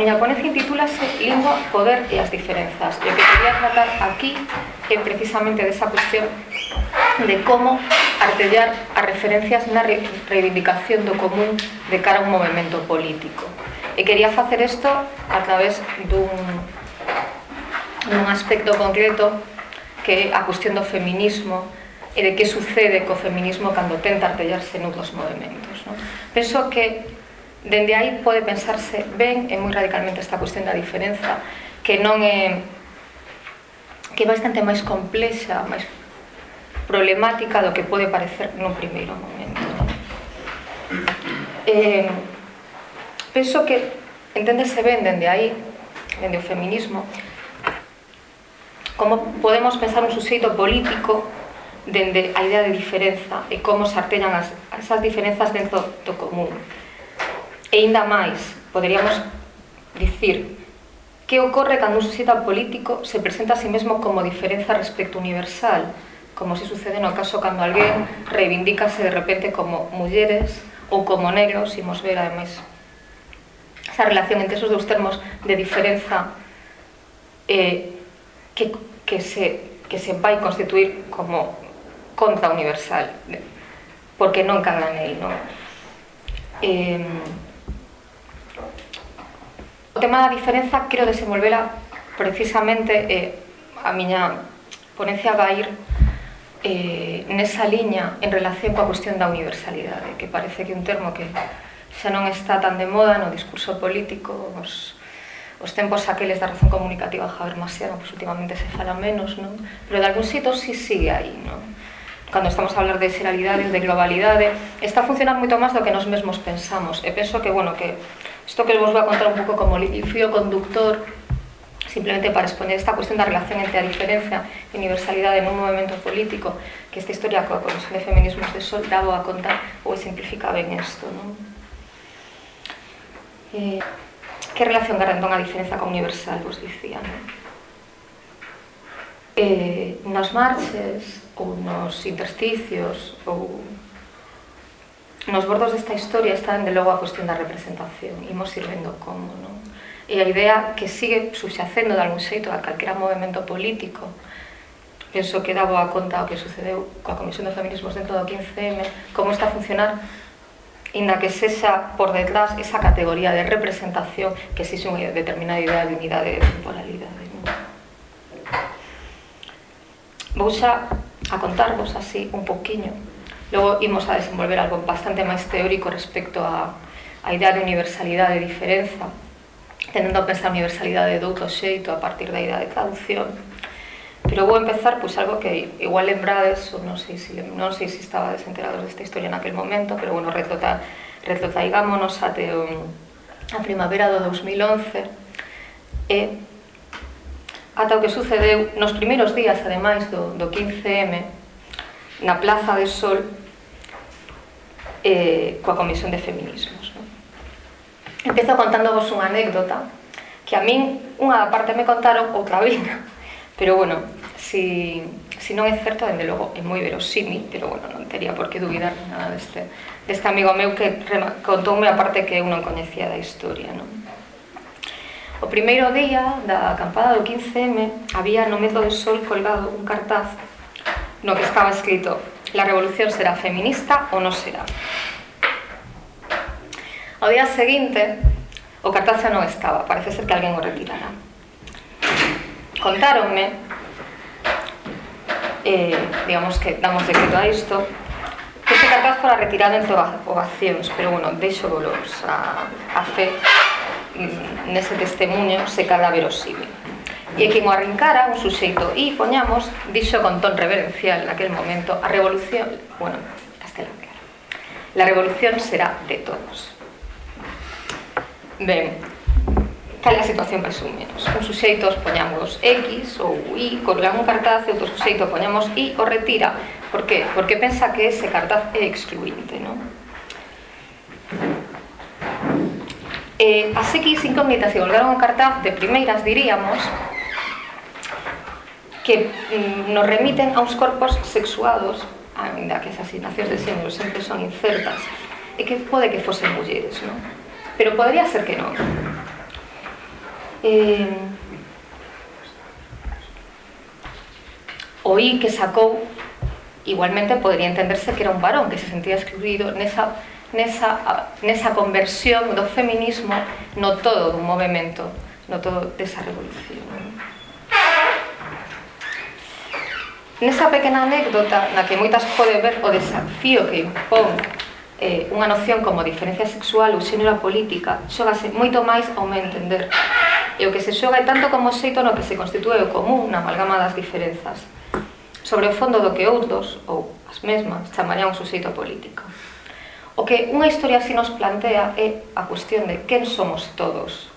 miña ponencia intitúlase Lingua, Poder e as diferenzas. E o que quería tratar aquí é precisamente desa cuestión de como artellar as referencias na re reivindicación do común de cara a un movimento político. E quería facer isto a través dun, dun aspecto concreto que é a cuestión do feminismo e de que sucede co feminismo cando tenta artellarse nudos movimentos. Non? Penso que Dende aí pode pensarse ben e moi radicalmente esta cuestión da diferenza, que non é que é bastante máis complexa, máis problemática do que pode parecer no primeiro momento. Eh, penso que enténdese ben dende aí, dende o feminismo, como podemos pensar un suxeito político dende a idea de diferenza e como se artellan as, esas diferenzas dentro do común. E ainda máis, poderíamos dicir que ocorre cando un societa político se presenta a sí mesmo como diferenza respecto universal, como se sucede no caso cando alguén reivindícase de repente como mulleres ou como negros, imos ver ademais esa relación entre esos dous termos de diferenza eh, que, que, se, que se vai constituir como contra universal, porque non caga nel, non? Eh, O tema da diferenza quero desenvolvela precisamente eh, a miña ponencia vai ir eh, nesa liña en relación coa cuestión da universalidade, que parece que un termo que xa non está tan de moda no discurso político, os, os tempos aqueles da razón comunicativa de Javier Masiano, pues, pois últimamente se fala menos, non? Pero de algún sitio sí sigue aí, non? Cando estamos a hablar de seralidade, de globalidade, está a funcionar moito máis do que nos mesmos pensamos. E penso que, bueno, que isto que vos vou a contar un pouco como el fío conductor, simplemente para exponer esta cuestión da relación entre a diferencia e universalidade nun movimento político, que esta historia coa Comisión de Feminismos de Sol daba a contar ou simplifica ben isto ¿no? Eh, que relación garantón a diferenza con universal, vos dicía, ¿no? eh, nas marches ou nos intersticios ou nos bordos desta historia está, dende logo, a cuestión da representación. Imos ir vendo como, non? E a idea que sigue subxacendo de algún xeito a calquera movimento político, penso que dá boa conta o que sucedeu coa Comisión de Feminismos dentro do 15M, como está a funcionar, inda que sexa por detrás esa categoría de representación que existe unha determinada idea de unidade de temporalidade. Non? Vou xa a contarvos así un poquinho Logo imos a desenvolver algo bastante máis teórico respecto a, a idea de universalidade e diferenza, tendendo a pensar a universalidade de outro xeito a partir da idea de traducción. Pero vou empezar pois algo que igual lembrades, ou non sei se non sei se estaba desenterados desta historia naquel momento, pero bueno, retrota, retrotaigámonos até um, a primavera do 2011 e ata o que sucedeu nos primeiros días, ademais do, do 15M, na Plaza de Sol, eh, coa Comisión de Feminismos. Non? Empezo contándovos unha anécdota que a min unha parte me contaron, outra vin. Pero bueno, si, si non é certo, dende logo é moi verosímil, pero bueno, non tería por que dubidar nada deste, deste amigo meu que contoume a parte que eu non coñecía da historia. Non? O primeiro día da acampada do 15M había no medo do sol colgado un cartaz no que estaba escrito la revolución será feminista ou non será. Ao día seguinte, o cartaz non estaba, parece ser que alguén o retirara. Contáronme, eh, digamos que damos decreto a isto, que ese cartaz fora retirado entre ovacións, pero bueno, deixo volos a, a fe mm, nese testemunho se cada verosímil. E quen o arrincara, un suxeito, e poñamos, dixo con ton reverencial naquel momento, a revolución, bueno, castelán, claro, la revolución será de todos. Ben, cal é a situación máis ou menos? Un suxeito os poñamos X ou Y, colgan un cartaz e outro suxeito poñamos Y o retira. Por que? Porque pensa que ese cartaz é excluinte, non? Eh, as X incógnitas e colgaron o cartaz de primeiras diríamos que mm, nos remiten a uns corpos sexuados, ainda que as asignacións de xénero sempre son incertas, e que pode que fosen mulleres, non? Pero podría ser que non. Eh, oí que sacou igualmente podría entenderse que era un varón que se sentía excluído nesa, nesa, nesa conversión do feminismo no todo dun movimento, no todo desa revolución. Non? Nesa pequena anécdota, na que moitas pode ver o desafío que impón eh, unha noción como diferencia sexual ou xénero política, xógase moito máis ao meu entender. E o que se xoga é tanto como xeito no que se constitúe o común na amalgama das diferenzas, sobre o fondo do que outros, ou as mesmas, chamarían o suxeito político. O que unha historia así nos plantea é a cuestión de quen somos todos,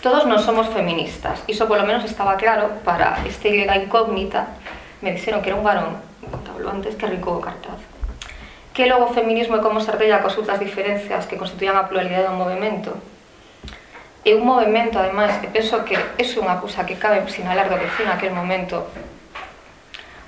Todos non somos feministas, iso polo menos estaba claro para este Ilega incógnita, me dixeron que era un varón, tablo antes, que rico o cartaz. Que logo o feminismo é como se artella cos outras diferencias que constituían a pluralidade do movimento? É un movimento, ademais, que penso que é unha cousa que cabe sinalar do que foi naquel momento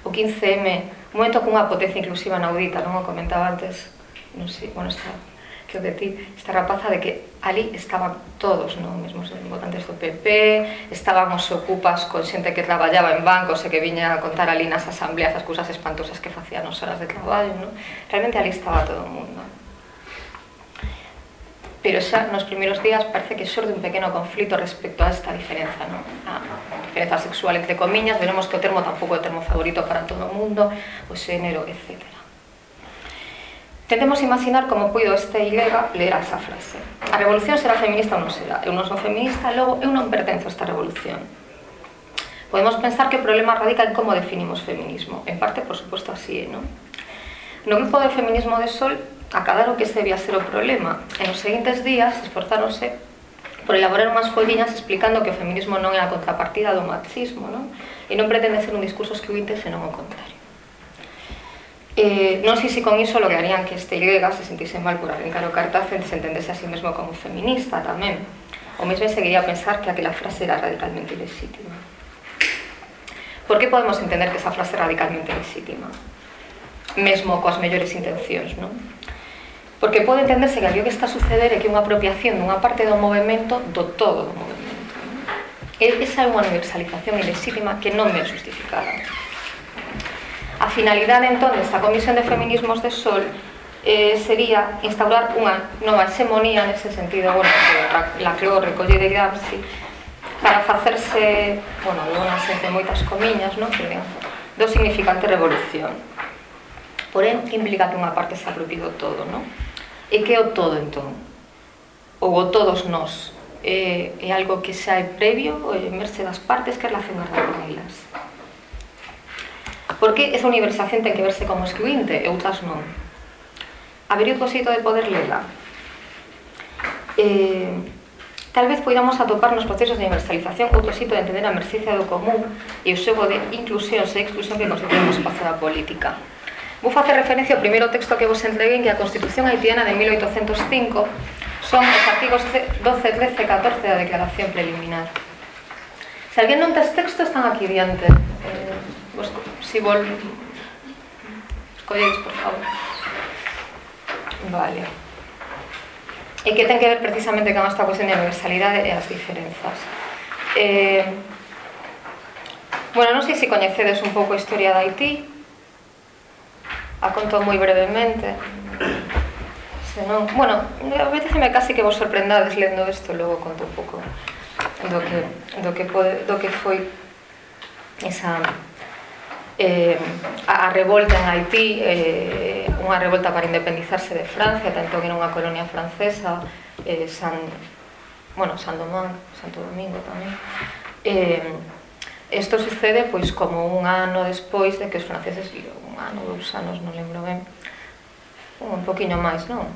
o 15M, un momento cunha potencia inclusiva naudita, non o comentaba antes, non sei, bueno, está que o de ti, esta rapaza de que ali estaban todos, non? Mesmo os votantes do PP, estaban os ocupas con xente que traballaba en bancos e que viña a contar ali nas asambleas as cousas espantosas que facían nas horas de traballo, non? Realmente ali estaba todo o mundo. Pero xa nos primeiros días parece que xorde un pequeno conflito respecto a esta diferenza, non? A diferenza sexual entre comiñas, veremos que o termo tampouco é o termo favorito para todo o mundo, o xénero, etcétera. Tentemos imaginar como puido este ilega ler esa frase. A revolución será feminista ou non será. Eu non son feminista, logo eu non pertenzo a esta revolución. Podemos pensar que o problema radica en como definimos feminismo. En parte, por suposto, así, non? No grupo de feminismo de Sol acadaron que este debía ser o problema. En os seguintes días esforzáronse por elaborar unhas folliñas explicando que o feminismo non é a contrapartida do machismo, non? E non pretende ser un discurso excluinte, senón o contrario. Eh, non sei se con iso lograrían que este grega se sentise mal por arrancar o cartaz e se entendese a sí mesmo como feminista tamén. O mesmo seguiría a pensar que aquela frase era radicalmente legítima. Por que podemos entender que esa frase é radicalmente legítima? Mesmo coas mellores intencións, non? Porque pode entenderse que aquilo que está a suceder é que unha apropiación dunha parte do movimento do todo do movimento. Non? E esa é unha universalización ilegítima que non me é justificada. A finalidade entón desta Comisión de Feminismos de Sol eh, sería instaurar unha nova hexemonía nese sentido, bueno, que Laclau recolle de Gramsci para facerse, bueno, de unha xente moitas comiñas, non? Que, do significante revolución. Porén, que implica que unha parte se apropie do todo, non? E que o todo, entón? Ou o todos nós? É, é algo que xa é previo ou é merce das partes que relacionar con elas? Porque esa universalidade ten que verse como excluinte e outras non. Habería o xeito de poder lela. Eh, tal vez poidamos atopar nos procesos de universalización outro xeito de entender a mercencia do común e o xogo de inclusión e exclusión que consideramos espacio da política. Vou facer referencia ao primeiro texto que vos entreguen que a Constitución Haitiana de 1805 son os artigos 12, 13 e 14 da Declaración Preliminar. Se alguén non tes texto, están aquí diante. Eh, Vos, si vol... Escolledes, por favor. Vale. E que ten que ver precisamente con esta cuestión de universalidade e as diferenzas. Eh, bueno, non sei se coñecedes un pouco a historia de Haití. A conto moi brevemente. Se non, bueno, a veces me casi que vos sorprendades lendo isto, logo conto un pouco do que, do que, pode, do que foi esa eh, a, revolta en Haití eh, unha revolta para independizarse de Francia tanto que era unha colonia francesa eh, San, bueno, San Domán, Santo Domingo tamén eh, Isto sucede pois como un ano despois de que os franceses, un ano, dous anos, non lembro ben, un poquinho máis, non?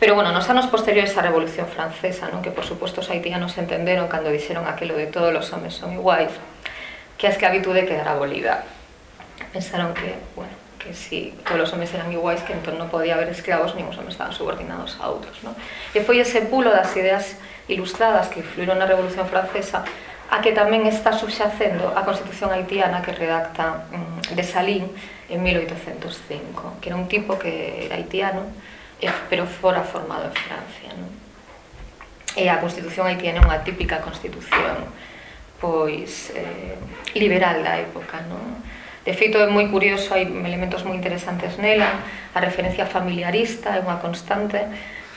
Pero bueno, nos anos posteriores á Revolución Francesa, non? que por suposto os haitianos entenderon cando dixeron aquilo de todos os homes son iguais, que a esclavitude quedara abolida. Pensaron que, bueno, que si todos os homens eran iguais, que entón non podía haber esclavos, nin os homens estaban subordinados a outros. Non? E foi ese pulo das ideas ilustradas que influíron na Revolución Francesa a que tamén está subxacendo a Constitución haitiana que redacta mm, de Salín en 1805, que era un tipo que era haitiano, eh, pero fora formado en Francia. Non? E a Constitución haitiana é unha típica Constitución pois eh, liberal da época, non? De feito, é moi curioso, hai elementos moi interesantes nela, a referencia familiarista é unha constante,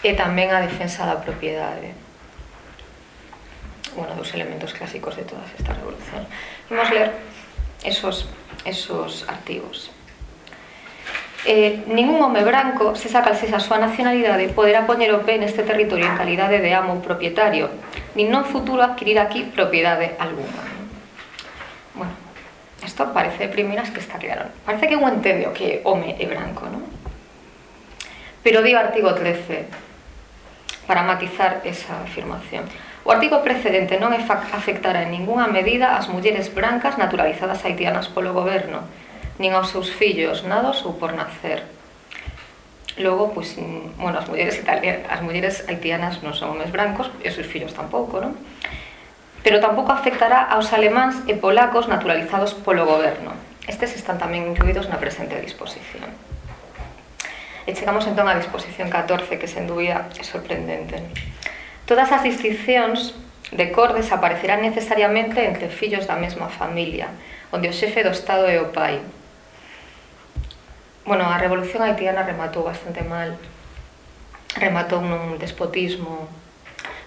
e tamén a defensa da propiedade. Bueno, dos elementos clásicos de todas estas revolución. Vamos ler esos, esos artigos eh, ningún home branco, se sacalse a súa nacionalidade, poderá poñer o pé neste territorio en calidade de amo propietario, nin non futuro adquirir aquí propiedade alguna. Bueno, isto parece de primeras que está claro. Parece que un entendeu que home é branco, non? Pero di o artigo 13 para matizar esa afirmación. O artigo precedente non afectará en ningunha medida as mulleres brancas naturalizadas haitianas polo goberno, nin aos seus fillos, nados ou por nacer. Logo, pois, bueno, as mulleres italianas, as mulleres haitianas non son homens brancos, e os seus fillos tampouco, non? Pero tampouco afectará aos alemáns e polacos naturalizados polo goberno. Estes están tamén incluídos na presente disposición. E chegamos entón á disposición 14, que sen dúbida é sorprendente. Todas as distincións de cor desaparecerán necesariamente entre fillos da mesma familia, onde o xefe do Estado é o pai, bueno, a revolución haitiana rematou bastante mal. Rematou nun despotismo,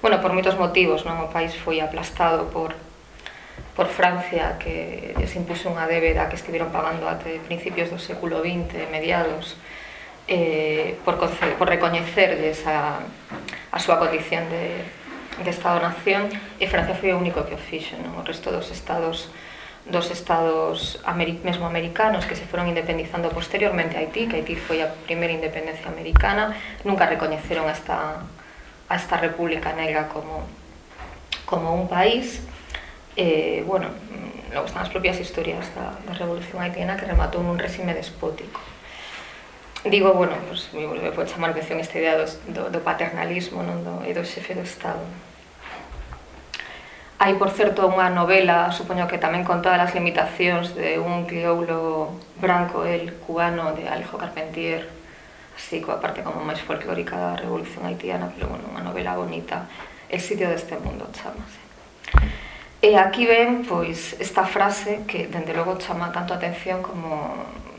bueno, por moitos motivos, non? O país foi aplastado por por Francia que se impuso unha débeda que estiveron pagando até principios do século XX, mediados, eh, por, por recoñecerlles a, a súa condición de, de Estado-Nación e Francia foi o único que o fixo, non? o resto dos Estados dos estados americ mesmo americanos que se foron independizando posteriormente a Haití, que Haití foi a primeira independencia americana, nunca recoñeceron a esta, a esta República Negra como, como un país. Eh, bueno, mm, logo están as propias historias da, da Revolución Haitiana que rematou nun regime despótico. Digo, bueno, pues, me pode chamar a atención esta idea do, do, do paternalismo non? Do, e do xefe do Estado. Hai, por certo, unha novela, supoño que tamén con todas as limitacións de un crioulo branco, el cubano, de Alejo Carpentier, así coa parte como máis folclórica da Revolución Haitiana, pero bueno, unha novela bonita, El sitio deste mundo, chamase. E aquí ven, pois, esta frase que, dende logo, chama tanto atención como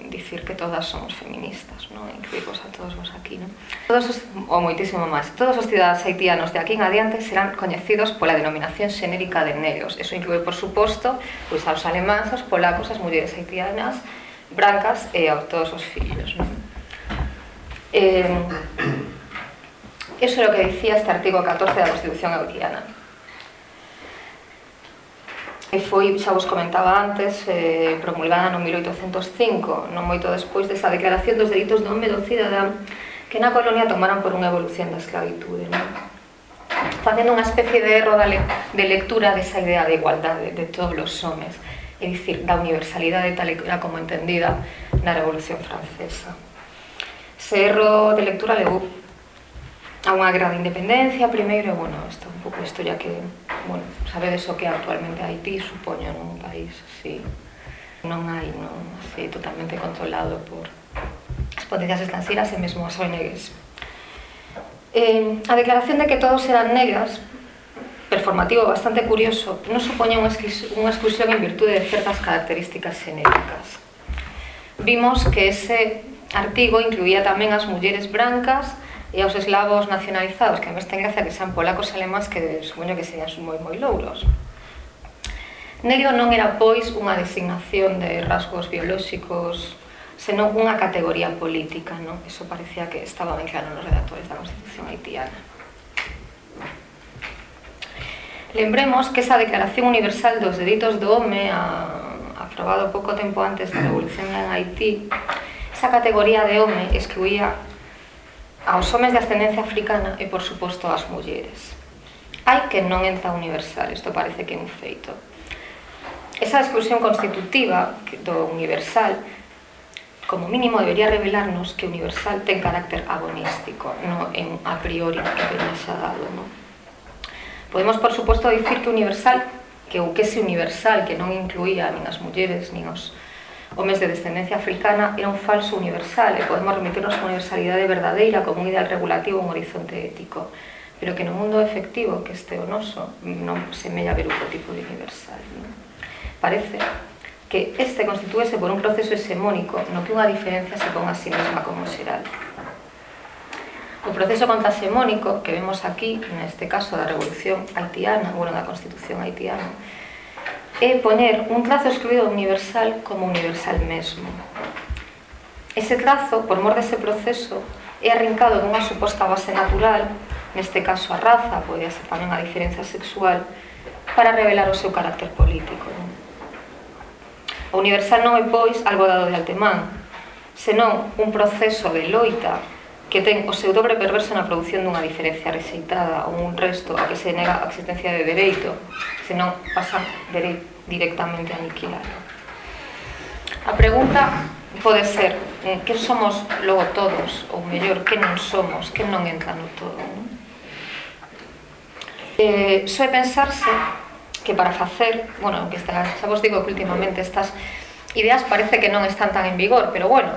dicir que todas somos feministas, non? Incluímos a todos vos aquí, non? Todos os, ou moitísimo máis, todos os cidadãos haitianos de aquí en adiante serán coñecidos pola denominación xenérica de negros. Eso inclui, por suposto, pois aos alemáns, aos polacos, as mulleres haitianas, brancas e a todos os fillos, non? Eh, eso é o que dicía este artigo 14 da Constitución Haitiana e foi, xa vos comentaba antes, eh, promulgada no 1805, non moito despois desa declaración dos delitos do home do cidadán que na colonia tomaran por unha evolución da esclavitude. Non? Facendo unha especie de erro de lectura desa idea de igualdade de todos os homes, é dicir, da universalidade tal era como entendida na Revolución Francesa. Se erro de lectura levou a unha grada independencia primeiro e, bueno, está un pouco isto ya que, bueno, sabedes o que actualmente Haití, supoño, nun país así, non hai, non, así, totalmente controlado por as potencias estanceras e mesmo as ONGs. Eh, a declaración de que todos eran negras, performativo bastante curioso, non supoña unha exclusión en virtude de certas características xenéricas. Vimos que ese artigo incluía tamén as mulleres brancas, e aos eslavos nacionalizados, que a mes ten gracia que sean polacos e alemáns que supoño que serían moi moi louros. Nerio non era pois unha designación de rasgos biolóxicos, senón unha categoría política, non? Eso parecía que estaba ben claro nos redactores da Constitución haitiana. Lembremos que esa Declaración Universal dos Delitos do Home, a, aprobado pouco tempo antes da Revolución en Haití, esa categoría de home excluía aos homes de ascendencia africana e, por suposto, ás mulleres. Hai que non entra universal, isto parece que é un feito. Esa exclusión constitutiva do universal como mínimo debería revelarnos que universal ten carácter agonístico, non en a priori que teñas dado, non? Podemos, por suposto, dicir que universal, que o que ese universal, que non incluía nin as mulleres, nin os homes de descendencia africana era un falso universal e podemos remitirnos a unha universalidade verdadeira como un ideal regulativo, un horizonte ético pero que no mundo efectivo que este o noso non se mella ver outro tipo de universal non? parece que este constitúese por un proceso hexemónico no que unha diferencia se pon a sí mesma como xeral O proceso contrasemónico que vemos aquí, neste caso da revolución haitiana, bueno, da constitución haitiana, é poner un trazo excluído universal como universal mesmo. Ese trazo, por mor dese proceso, é arrincado dunha suposta base natural, neste caso a raza, podía ser tamén a diferenza sexual, para revelar o seu carácter político. Non? O universal non é, pois, algo dado de altemán, senón un proceso de loita que ten o seu dobre perverso na produción dunha diferencia rexeitada ou un resto a que se nega a existencia de dereito, senón pasa dereito directamente a aniquilar. A pregunta pode ser eh, que somos logo todos, ou mellor, que non somos, que non entra no todo. Non? Eh, só é pensarse que para facer, bueno, que está, xa vos digo que últimamente estas ideas parece que non están tan en vigor, pero bueno,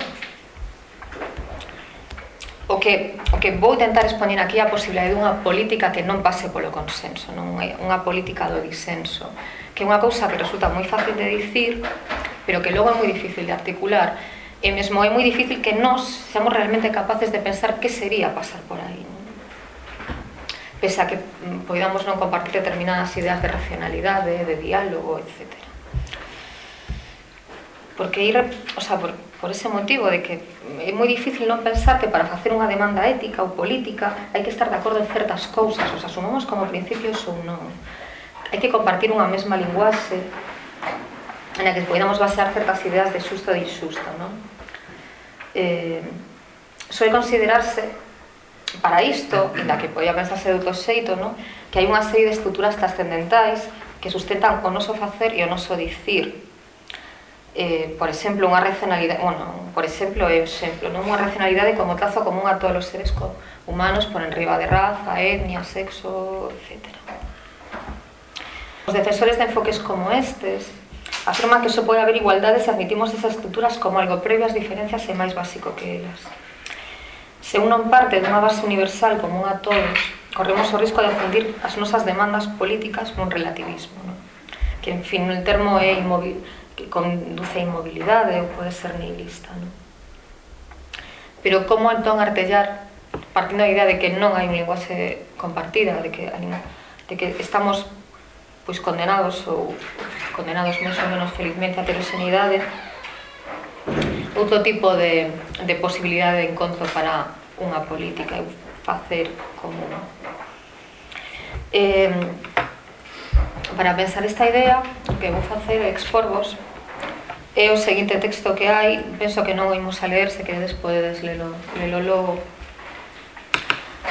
o que, o que vou tentar expoñer aquí a posibilidade dunha política que non pase polo consenso, non é unha política do disenso, que é unha cousa que resulta moi fácil de dicir, pero que logo é moi difícil de articular, e mesmo é moi difícil que nós seamos realmente capaces de pensar que sería pasar por aí. Non? Pese a que mm, podamos non compartir determinadas ideas de racionalidade, de diálogo, etcétera porque ir, o sea, por, por ese motivo de que é moi difícil non pensar que para facer unha demanda ética ou política hai que estar de acordo en certas cousas, os asumamos como principios ou non. Hai que compartir unha mesma linguaxe na que podamos basear certas ideas de xusto e de injusto, non? Eh, soe considerarse para isto, da que podía pensarse de outro xeito, non? que hai unha serie de estruturas trascendentais que sustentan o noso facer e o noso dicir, eh, por exemplo, unha racionalidade, bueno, por exemplo, é exemplo, non unha racionalidade como trazo común a todos os seres humanos por enriba de raza, etnia, sexo, etc. Os defensores de enfoques como estes afirman que só pode haber igualdade se admitimos esas estruturas como algo previo ás diferencias e máis básico que elas. Se un non parte dunha base universal común a todos, corremos o risco de afundir as nosas demandas políticas nun relativismo, non? que, en fin, o termo é inmobil, que conduce a inmobilidade ou pode ser nihilista, non? Pero como entón artellar partindo da idea de que non hai un linguaxe compartida, de que de que estamos pois condenados ou condenados máis ou menos felizmente a heteroxenidade outro tipo de, de posibilidade de encontro para unha política e facer como eh, para pensar esta idea, o que vou facer é exporvos é o seguinte texto que hai, penso que non o imos a ler, se queredes podedes lelo, lelo logo.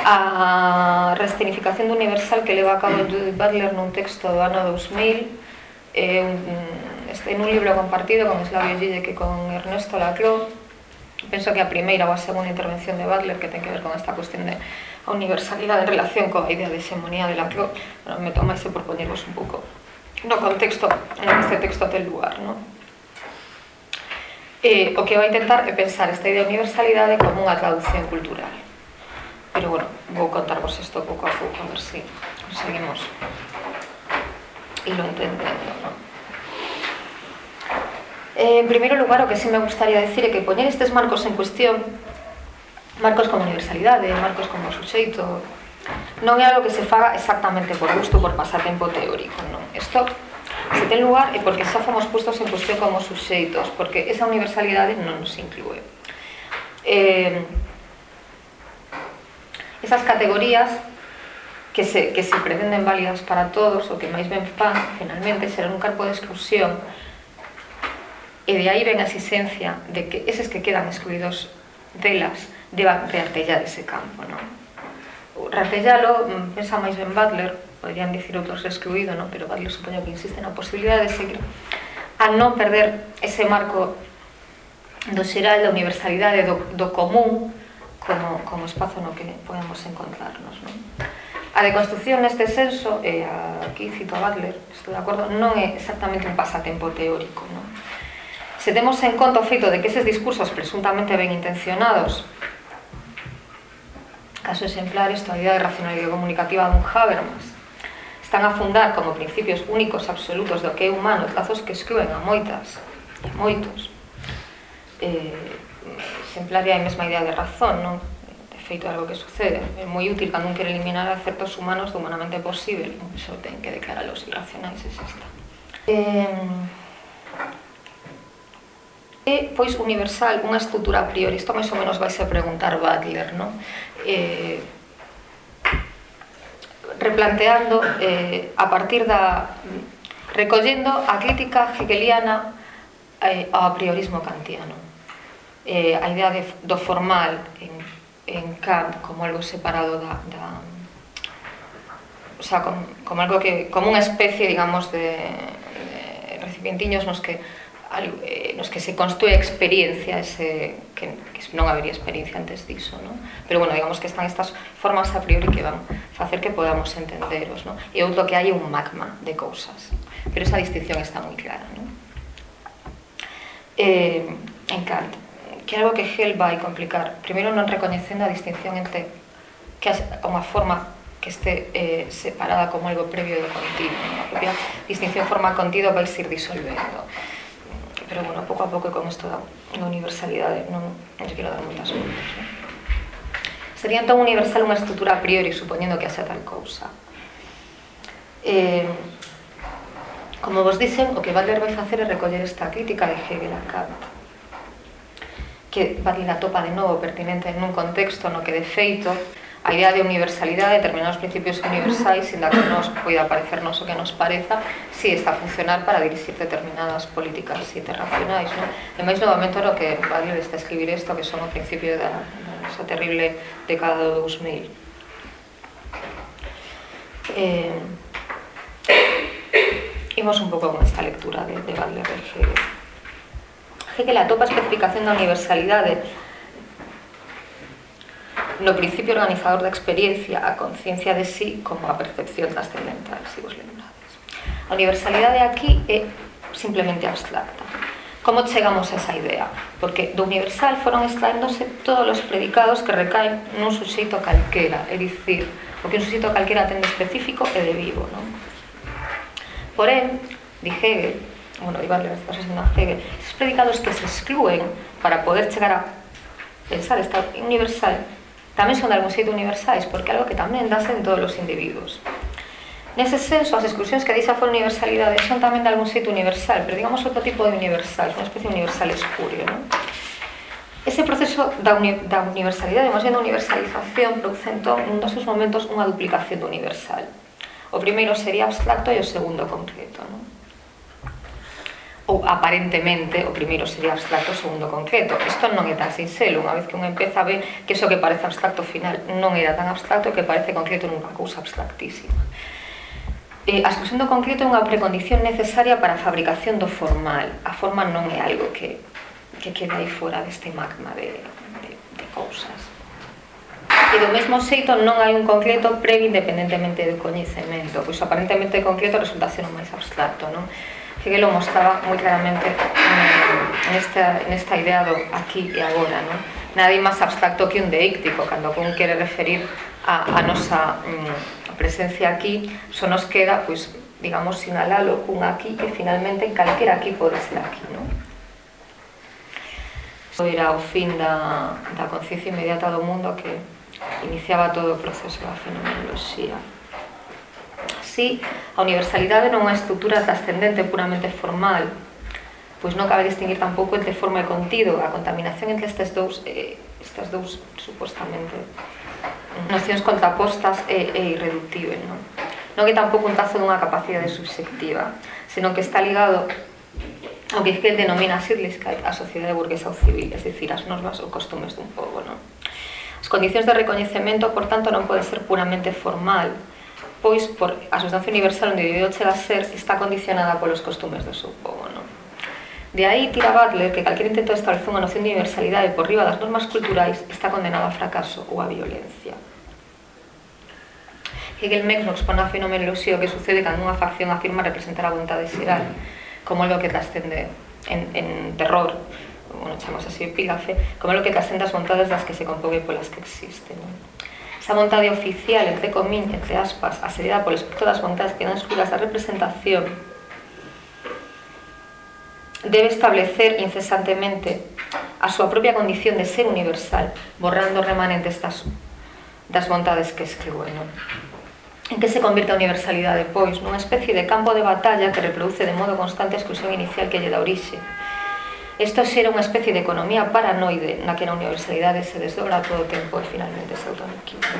A reescenificación do universal que leva a cabo mm. Judith Butler nun texto do ano 2000, é un, este, nun libro compartido con Slavio Žižek e con Ernesto Laclau, penso que a primeira ou a segunda intervención de Butler que ten que ver con esta cuestión de a universalidade en relación coa idea de hexemonía de la bueno, me toma ese por poñervos un pouco no contexto en este texto ten lugar, non? Eh, o que vai intentar é pensar esta idea de universalidade como unha traducción cultural. Pero, bueno, vou contarvos isto pouco a pouco, a ver se si conseguimos lo entendendo, non? Eh, en primeiro lugar, o que sí me gustaría decir é que poñer estes marcos en cuestión marcos como universalidade, marcos como suxeito, non é algo que se faga exactamente por gusto, por pasatempo teórico, non. Isto se ten lugar é porque xa fomos postos en cuestión como suxeitos, porque esa universalidade non nos inclúe. Eh, esas categorías que se, que se pretenden válidas para todos o que máis ben fan, finalmente, serán un carpo de exclusión e de aí ven a exigencia de que eses que quedan excluídos delas deba reartellar ese campo, non? Reartellalo, mm, pensa máis ben Butler, podrían dicir outros excluído, non? pero Butler supoño que insiste na posibilidade de seguir a non perder ese marco do xeral, da universalidade, do, do común, como, como espazo no que podemos encontrarnos. Non? A deconstrucción neste senso, e aquí cito a Butler, estou de acordo, non é exactamente un pasatempo teórico. Non? Se temos en conta o feito de que eses discursos presuntamente ben intencionados caso exemplar esta idea de racionalidade comunicativa dun Habermas. Están a fundar como principios únicos absolutos do que é humano trazos que excluen a moitas a moitos. Eh, exemplaria a mesma idea de razón, non? De feito, algo que sucede. É moi útil cando un quere eliminar a certos humanos do humanamente posible. Iso ten que declarar os aos irracionais es esta. Eh, É, pois, universal, unha estrutura a priori. Isto máis ou menos vai a preguntar Butler, non? Eh, replanteando eh, a partir da... recollendo a crítica hegeliana eh, ao priorismo kantiano. Eh, a idea de, do formal en, en Kant como algo separado da, da o sea, como, como algo que como unha especie, digamos, de, de recipientiños nos que Eh, nos que se constúe experiencia ese, que, que non habería experiencia antes diso no? pero bueno, digamos que están estas formas a priori que van facer que podamos entenderos no? e outro que hai un magma de cousas pero esa distinción está moi clara no? Eh, en Kant que algo que Hegel vai complicar primeiro non recoñecendo a distinción entre que unha forma que este eh, separada como algo previo do contido. A propia distinción forma-contido vai ir disolvendo. Pero bueno, pouco a pouco con isto da, universalidade non nos quero dar moitas voltas. Non? Sería entón universal unha estrutura a priori, supoñendo que haxa tal cousa. Eh, como vos dicen, o que Butler vai facer é recoller esta crítica de Hegel a Kant que Butler atopa de novo pertinente nun contexto no que de feito a idea de universalidade, determinados principios universais, sin que nos poida parecernos o que nos pareza, si está a funcionar para dirixir determinadas políticas internacionais. Non? E máis novamente no que vale está a escribir isto, que son o principio da, esa terrible década do 2000. Eh, imos un pouco con esta lectura de, de Butler de Hegel. Hegel atopa a especificación da universalidade no principio organizador da experiencia a conciencia de sí como a percepción trascendental, se vos lembrades. A universalidade aquí é simplemente abstracta. Como chegamos a esa idea? Porque do universal foron extraendose todos os predicados que recaen nun suxeito calquera, é dicir, o que un suxeito calquera ten de específico e de vivo, non? Porén, di Hegel, bueno, Iván le está sendo a Hegel, esos predicados que se excluen para poder chegar a pensar esta universal tamén son de algún xeito universais, porque é algo que tamén dase en todos os individuos. Nese senso, as exclusións que dixa a universalidade son tamén de algún xeito universal, pero digamos outro tipo de universal, unha especie de universal escurio, non? Ese proceso da, uni da universalidade, máis ben da universalización, produce entón nun dos seus momentos unha duplicación do universal. O primeiro sería abstracto e o segundo concreto, non? ou aparentemente o primeiro sería abstracto, o segundo concreto. Isto non é tan sinxelo, unha vez que un empeza a ver que iso que parece abstracto final non era tan abstracto que parece concreto nunha cousa abstractísima. E a expresión do concreto é unha precondición necesaria para a fabricación do formal. A forma non é algo que, que queda aí fora deste magma de, de, de cousas. E do mesmo xeito non hai un concreto previo independentemente do coñecemento, pois aparentemente o concreto resulta ser o máis abstracto, non? Hegel o mostraba moi claramente nesta, nesta idea do aquí e agora non? nada máis abstracto que un deíctico cando un quere referir a, a nosa mm, presencia aquí só nos queda pois, digamos, sinalalo cun aquí que finalmente calquera aquí pode ser aquí non? Iso era o fin da, da conciencia inmediata do mundo que iniciaba todo o proceso da fenomenoloxía Si a universalidade non é unha estrutura trascendente puramente formal, pois non cabe distinguir tampouco entre forma e contido. A contaminación entre estes dous, eh, estas dous supostamente, nocións contrapostas e, e irreductível. Non? non que tampouco un trazo dunha capacidade subxectiva, senón que está ligado ao que Hegel denomina Sittlichkeit a sociedade burguesa ou civil, es dicir, as normas ou costumes dun povo. Non? As condicións de recoñecemento, por tanto, non pode ser puramente formal, pois por a substancia universal onde o chega a ser está condicionada polos costumes do seu povo, non? De aí tira Butler que calquer intento de establecer unha noción de universalidade por riba das normas culturais está condenado a fracaso ou a violencia. Hegel mesmo expone a fenomenoloxía o que sucede cando unha facción afirma representar a vontade xeral como algo que trascende en, en terror bueno, chamamos así epígrafe, como algo que trascende as vontades das que se compove polas que existen. Non? Esa vontade oficial, entre comiña, entre aspas, asedada polo espectro das vontades que non subidas a representación, debe establecer incesantemente a súa propia condición de ser universal, borrando remanentes das, das vontades que excluen. Non? En que se convirte a universalidade, pois, nunha especie de campo de batalla que reproduce de modo constante a exclusión inicial que lle da orixe, Isto xera unha especie de economía paranoide na que a universalidade se desdobra todo o tempo e finalmente se autoaniquila.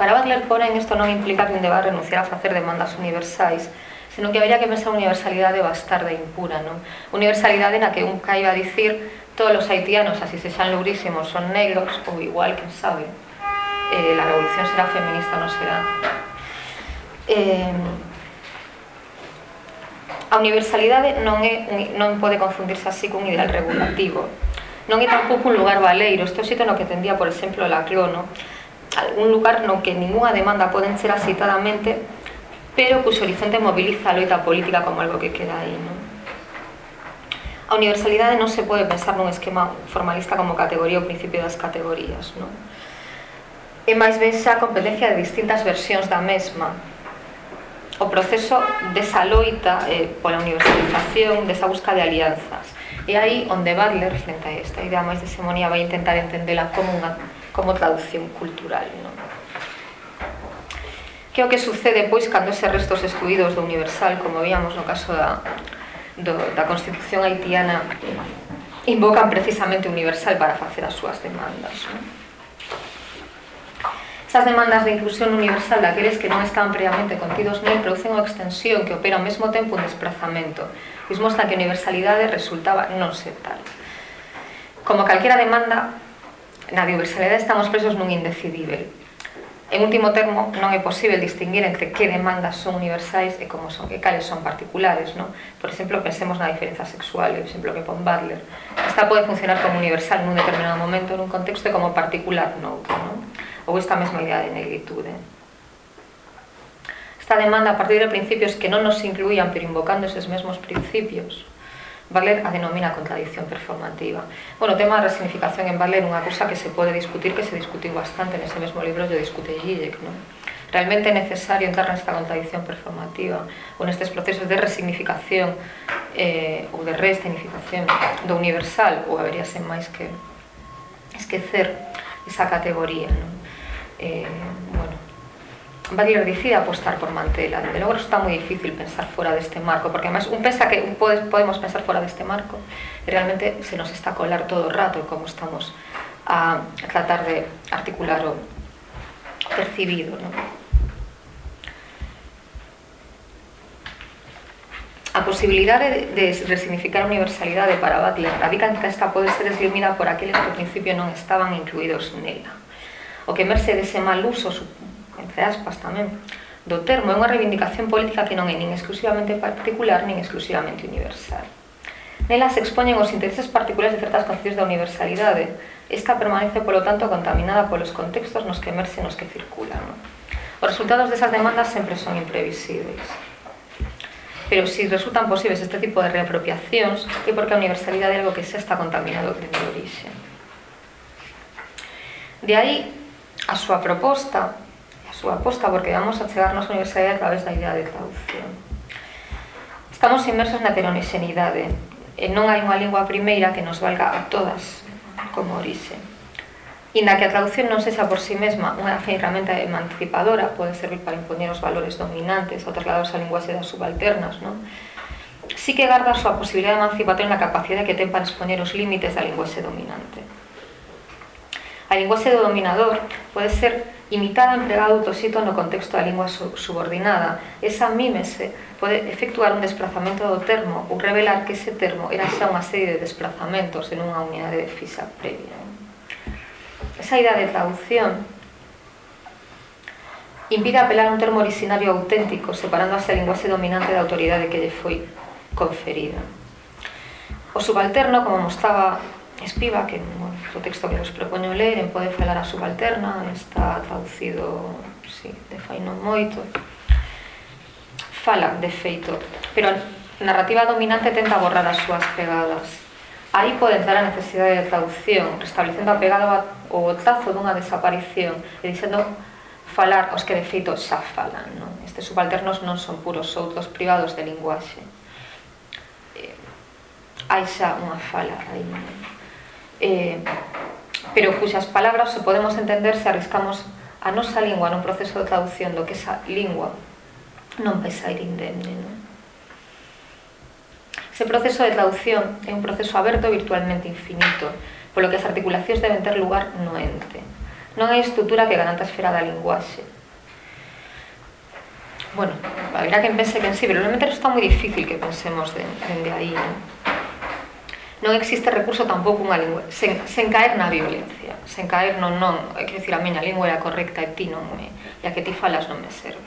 Para Butler, porén, isto non implica que un deba renunciar a facer demandas universais, senón que habería que pensar universalidade bastarda e impura, non? Universalidade na que un caiba a dicir todos os haitianos, así se xan lourísimos, son negros, ou igual, quen sabe, eh, la revolución será feminista ou non será. Eh, A universalidade non, é, non pode confundirse así cun ideal regulativo. Non é tampouco un lugar valeiro, isto xito no que tendía, por exemplo, la clono, un lugar no que ninguna demanda poden ser asitadamente, pero cuxo horizonte moviliza a loita política como algo que queda aí. Non? A universalidade non se pode pensar nun esquema formalista como categoría ou principio das categorías. Non? E máis ben xa a competencia de distintas versións da mesma, o proceso desa loita eh, pola universalización, desa busca de alianzas. E aí onde Butler, frente a esta idea máis de hegemonía, vai intentar entendela como unha como traducción cultural. Non? Que o que sucede, pois, cando ese restos excluídos do universal, como víamos no caso da, do, da Constitución haitiana, invocan precisamente o universal para facer as súas demandas. Non? Esas demandas de inclusión universal daqueles que non están previamente contidos nel producen unha extensión que opera ao mesmo tempo un desplazamento, pois mostra que a universalidade resultaba non ser tal. Como calquera demanda, na universalidade estamos presos nun indecidível. En último termo, non é posible distinguir entre que demandas son universais e como son, e cales son particulares, non? Por exemplo, pensemos na diferenza sexual, o exemplo que pon Butler. Esta pode funcionar como universal nun determinado momento, nun contexto, e como particular noutro, non? ou esta mesma idea de negritude. Esta demanda a partir de principios que non nos incluían pero invocando eses mesmos principios Valer a denomina contradicción performativa. Bueno, o tema da resignificación en Valer, unha cousa que se pode discutir, que se discutiu bastante nese mesmo libro, yo discute Gillek, non? realmente é necesario entrar nesta contradicción performativa ou nestes procesos de resignificación eh, ou de reescenificación do universal ou habería sen máis que esquecer esa categoría non? Eh, bueno, Butler decide apostar por Mantela. De logo está moi difícil pensar fora deste marco, porque además un pensa que podemos pensar fora deste marco e realmente se nos está a colar todo o rato como estamos a tratar de articular o percibido. ¿no? A posibilidade de, de resignificar a universalidade para Butler radica en que esta pode ser eslimida por aqueles que ao principio non estaban incluídos nela o que merce dese mal uso, entre aspas tamén, do termo é unha reivindicación política que non é nin exclusivamente particular nin exclusivamente universal. Nela se expoñen os intereses particulares de certas concepcións da universalidade. Esta permanece, polo tanto, contaminada polos contextos nos que emersen os que circulan. Non? Os resultados desas demandas sempre son imprevisibles. pero si resultan posibles este tipo de reapropiacións é porque a universalidade é algo que xa está contaminado desde a orixe. De aí a súa proposta, a súa aposta, porque vamos a chegarnos á universidade a través da idea de traducción. Estamos inmersos na heteroxenidade, e non hai unha lingua primeira que nos valga a todas como orixe. Inda que a traducción non sexa por si sí mesma unha ferramenta emancipadora, pode servir para impoñer os valores dominantes ou trasladados á linguaxe das subalternas, non? Sí que garda a súa posibilidade emancipatoria na capacidade que ten para expoñer os límites da linguaxe dominante. A linguaxe do dominador pode ser imitada empregado autosito no contexto da lingua subordinada. Esa mímese pode efectuar un desplazamento do termo ou revelar que ese termo era xa unha serie de desplazamentos en unha unidade fisa previa. Esa idea de traducción impide apelar a un termo originario auténtico, separando a linguaxe dominante da autoridade que lle foi conferida. O subalterno, como mostraba escriba, que o texto que vos propoño ler en Pode falar a subalterna, está traducido sí, de fai non moito. Fala, de feito, pero a narrativa dominante tenta borrar as súas pegadas. Aí pode entrar a necesidade de traducción, restablecendo a pegada ou o trazo dunha desaparición e dicendo falar os que de feito xa falan. Non? Estes subalternos non son puros outros privados de linguaxe eh, hai xa unha fala aí eh, pero cuxas palabras se podemos entender se arriscamos a nosa lingua no proceso de traducción do que esa lingua non vai sair indemne. Non? Ese proceso de traducción é un proceso aberto virtualmente infinito, polo que as articulacións deben ter lugar no ente. Non hai estrutura que garanta a esfera da linguaxe. Bueno, haberá quen pense que en sí, pero realmente está moi difícil que pensemos dende de, de aí. Non? non existe recurso tampouco unha lingua, sen, sen caer na violencia, sen caer non, non, quero dicir, a miña lingua é a correcta e ti non me, e a que ti falas non me serve.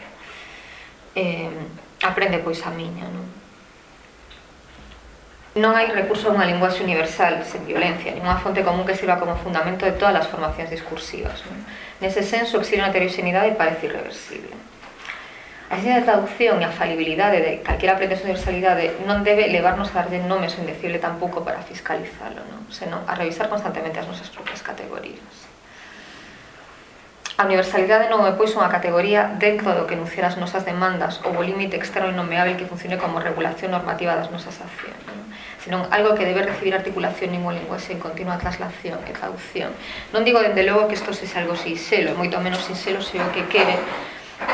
Eh, aprende pois a miña, non? Non hai recurso a unha linguaxe universal sen violencia, nunha fonte común que sirva como fundamento de todas as formacións discursivas. Non? Nese senso, existe unha heteroxenidade parece irreversible. A xencia da traducción e a falibilidade de calquera pretensión de universalidade non debe levarnos a darlle nomes o indecible tampouco para fiscalizalo, non? senón a revisar constantemente as nosas propias categorías. A universalidade non é pois unha categoría dentro do que enunciar as nosas demandas ou o límite externo innomeável que funcione como regulación normativa das nosas accións, non? senón algo que debe recibir articulación nimo linguaxe en continua traslación e traducción. Non digo dende logo que isto sexa algo sinxelo, moito menos sinxelo se o que quere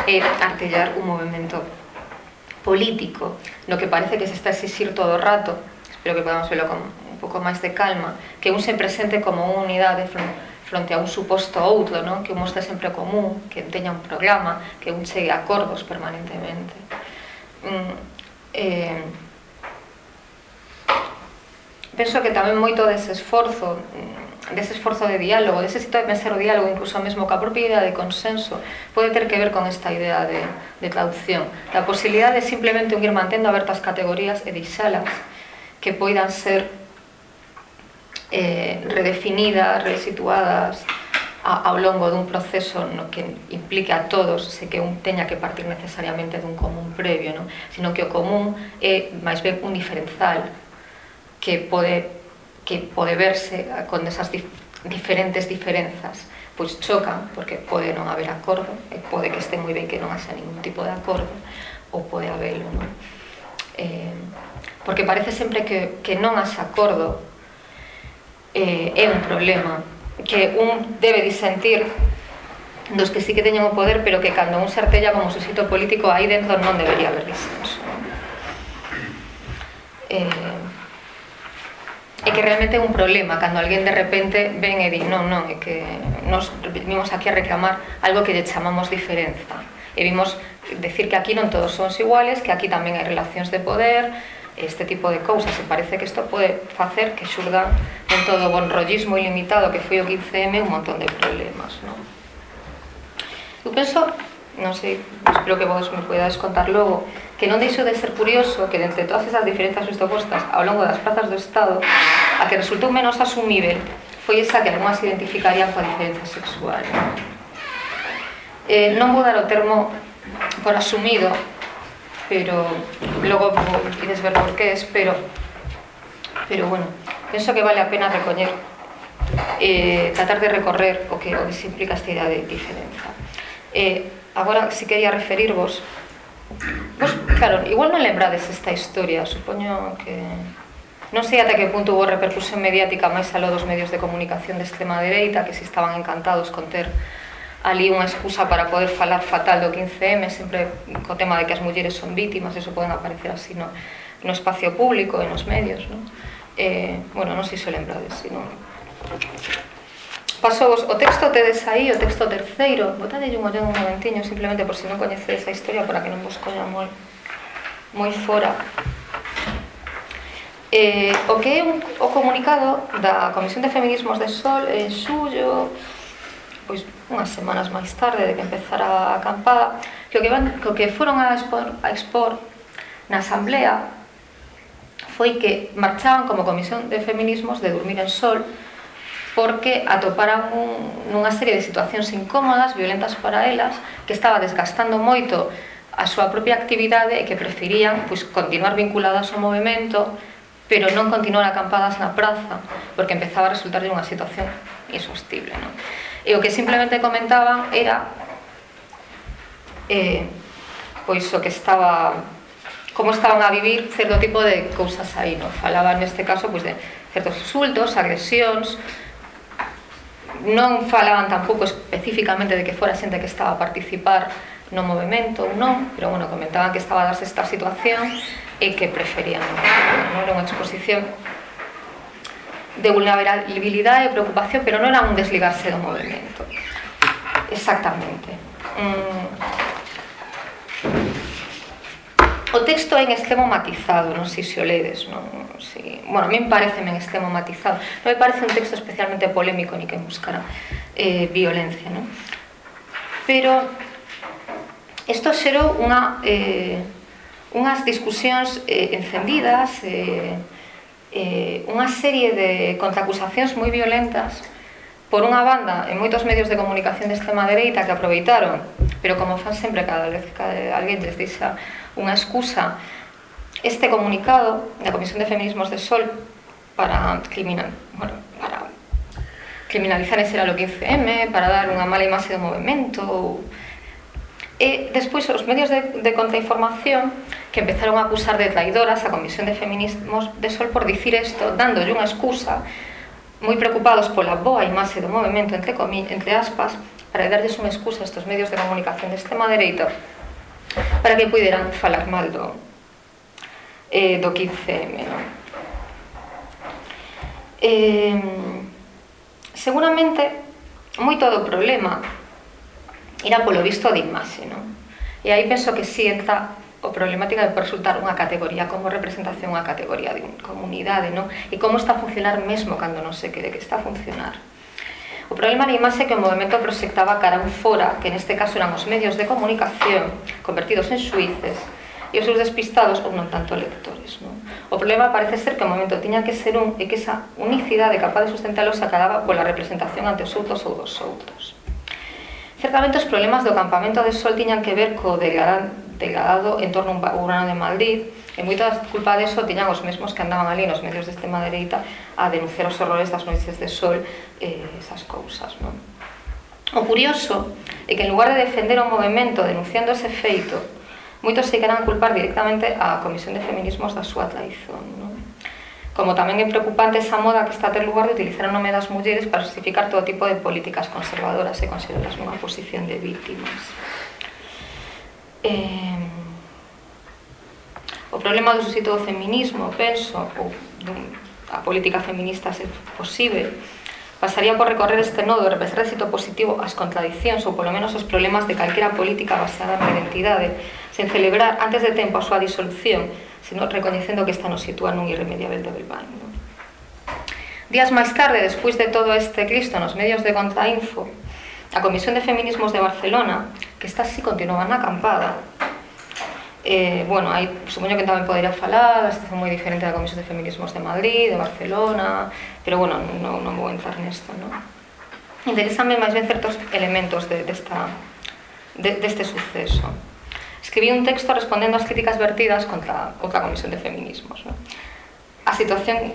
é artellar un movimento político no que parece que se está a exixir todo o rato espero que podamos verlo con un pouco máis de calma que un se presente como unha unidade fronte a un suposto outro, non? que un mostre sempre común, que teña un programa, que un chegue a acordos permanentemente. Mm, eh, penso que tamén moito dese esforzo mm, dese esforzo de diálogo, dese sitio de pensar o diálogo, incluso mesmo ca propia idea de consenso, pode ter que ver con esta idea de, de traducción, da posibilidade de simplemente un ir mantendo abertas categorías e deixalas que poidan ser eh, redefinidas, resituadas a, ao longo dun proceso no que implique a todos, se que un teña que partir necesariamente dun común previo, non? sino que o común é máis ben un diferenzal, que pode, que pode verse con esas dif diferentes diferenzas pois chocan, porque pode non haber acordo, e pode que este moi ben que non haxa ningún tipo de acordo, ou pode habelo, non? Eh, porque parece sempre que, que non haxa acordo eh, é un problema que un debe disentir dos que sí que teñen o poder pero que cando un sartella como suscito político aí dentro non debería haber disenso eh, é que realmente é un problema cando alguén de repente ven e di non, non, é que nos vimos aquí a reclamar algo que lle chamamos diferenza e vimos decir que aquí non todos son iguales que aquí tamén hai relacións de poder este tipo de cousas e parece que isto pode facer que xurda en todo o bon rollismo ilimitado que foi o 15M un montón de problemas non? eu penso non sei, espero que vos me podades contar logo que non deixo de ser curioso que dentre todas esas diferenzas xustopostas ao longo das plazas do Estado, a que resultou menos asumível foi esa que algunhas identificarían coa diferencia sexual. Eh, non vou dar termo por asumido, pero logo ides ver por que es, pero, pero bueno, penso que vale a pena recoñer eh, tratar de recorrer o que, o que se implica esta idea de diferenza. Eh, agora si quería referirvos Vos, claro, igual non lembrades esta historia, supoño que... Non sei ata que punto hubo repercusión mediática máis aló dos medios de comunicación de extrema dereita que si estaban encantados con ter ali unha excusa para poder falar fatal do 15M sempre co tema de que as mulleres son vítimas eso poden aparecer así no, no espacio público e nos medios non? Eh, bueno, non sei se lembrades sino... Pasou o texto tedes aí, o texto terceiro, botadelle un ollón un momentiño simplemente por se si non coñecedes a historia para que non vos coña moi moi fora. Eh, o que é un, o comunicado da Comisión de Feminismos de Sol en xullo, pois unhas semanas máis tarde de que empezara a acampada, que o que, van, que, o que foron a expor, a expor na asamblea foi que marchaban como Comisión de Feminismos de Dormir en Sol porque atoparan un, nunha serie de situacións incómodas, violentas para elas, que estaba desgastando moito a súa propia actividade e que preferían pois, continuar vinculadas ao movimento, pero non continuar acampadas na praza, porque empezaba a resultar unha situación insostible. Non? E o que simplemente comentaban era eh, pois o que estaba como estaban a vivir certo tipo de cousas aí, non? Falaban neste caso pois, de certos insultos, agresións, non falaban tampouco especificamente de que fora xente que estaba a participar no movimento ou non, pero bueno, comentaban que estaba a darse esta situación e que preferían non era unha exposición de vulnerabilidade e preocupación, pero non era un desligarse do movimento. Exactamente. Mm, O texto é en extremo matizado, non sei se o ledes, non si, bueno, a min parece en extremo matizado. Non me parece un texto especialmente polémico ni que buscara eh, violencia, non? Pero isto xerou unha eh, unhas discusións eh, encendidas, eh, eh, unha serie de contraacusacións moi violentas por unha banda, en moitos medios de comunicación de extrema dereita que aproveitaron, pero como fan sempre cada vez que alguén les deixa unha excusa este comunicado da Comisión de Feminismos de Sol para criminal, bueno, para criminalizar ese era lo 15M, para dar unha mala imaxe do movimento ou... E despois os medios de, de contrainformación que empezaron a acusar de traidoras a Comisión de Feminismos de Sol por dicir isto, dándolle unha excusa moi preocupados pola boa imaxe do movimento, entre, comi, entre aspas, para darlles unha excusa a estes medios de comunicación de extrema dereita para que puderan falar mal do, eh, do 15M. No? Eh, seguramente, moito do problema era polo visto de imaxe, non? E aí penso que si entra o problemática de resultar unha categoría como representación unha categoría de unha comunidade, non? E como está a funcionar mesmo cando non se quede que está a funcionar. O problema animase que o movimento proxectaba cara un fora, que neste caso eran os medios de comunicación, convertidos en suíces, e os seus despistados ou non tanto lectores. Non? O problema parece ser que o momento tiña que ser un e que esa unicidade capaz de sustentalo se acababa pola representación ante os outros ou dos outros. Certamente os problemas do campamento de Sol tiñan que ver co degradado un urbano de Maldiz, E moitas culpa deso tiñan os mesmos que andaban ali nos medios deste Madereita a denunciar os horrores das noites de sol e esas cousas, non? O curioso é que en lugar de defender o movimento denunciando ese feito, moitos se queran culpar directamente a Comisión de Feminismos da súa traición, non? Como tamén é preocupante esa moda que está a ter lugar de utilizar o nome das mulleres para justificar todo tipo de políticas conservadoras e considerarlas nunha posición de víctimas. Eh, O problema do suscito do feminismo, penso, ou dun, a política feminista se posible, pasaría por recorrer este nodo e repensar positivo as contradiccións ou polo menos os problemas de calquera política basada na identidade, sen celebrar antes de tempo a súa disolución, sino recoñecendo que esta nos sitúa nun irremediable de Bilbao. Non? Días máis tarde, despois de todo este cristo nos medios de contrainfo, a Comisión de Feminismos de Barcelona, que está así continuaba na acampada, eh, bueno, aí supoño que tamén podería falar, a situación moi diferente da Comisión de Feminismos de Madrid, de Barcelona, pero bueno, non, non vou entrar nesto, non? Interesame máis ben certos elementos de, desta, de, deste suceso escribí un texto respondendo ás críticas vertidas contra, contra a Comisión de Feminismos. ¿no? A situación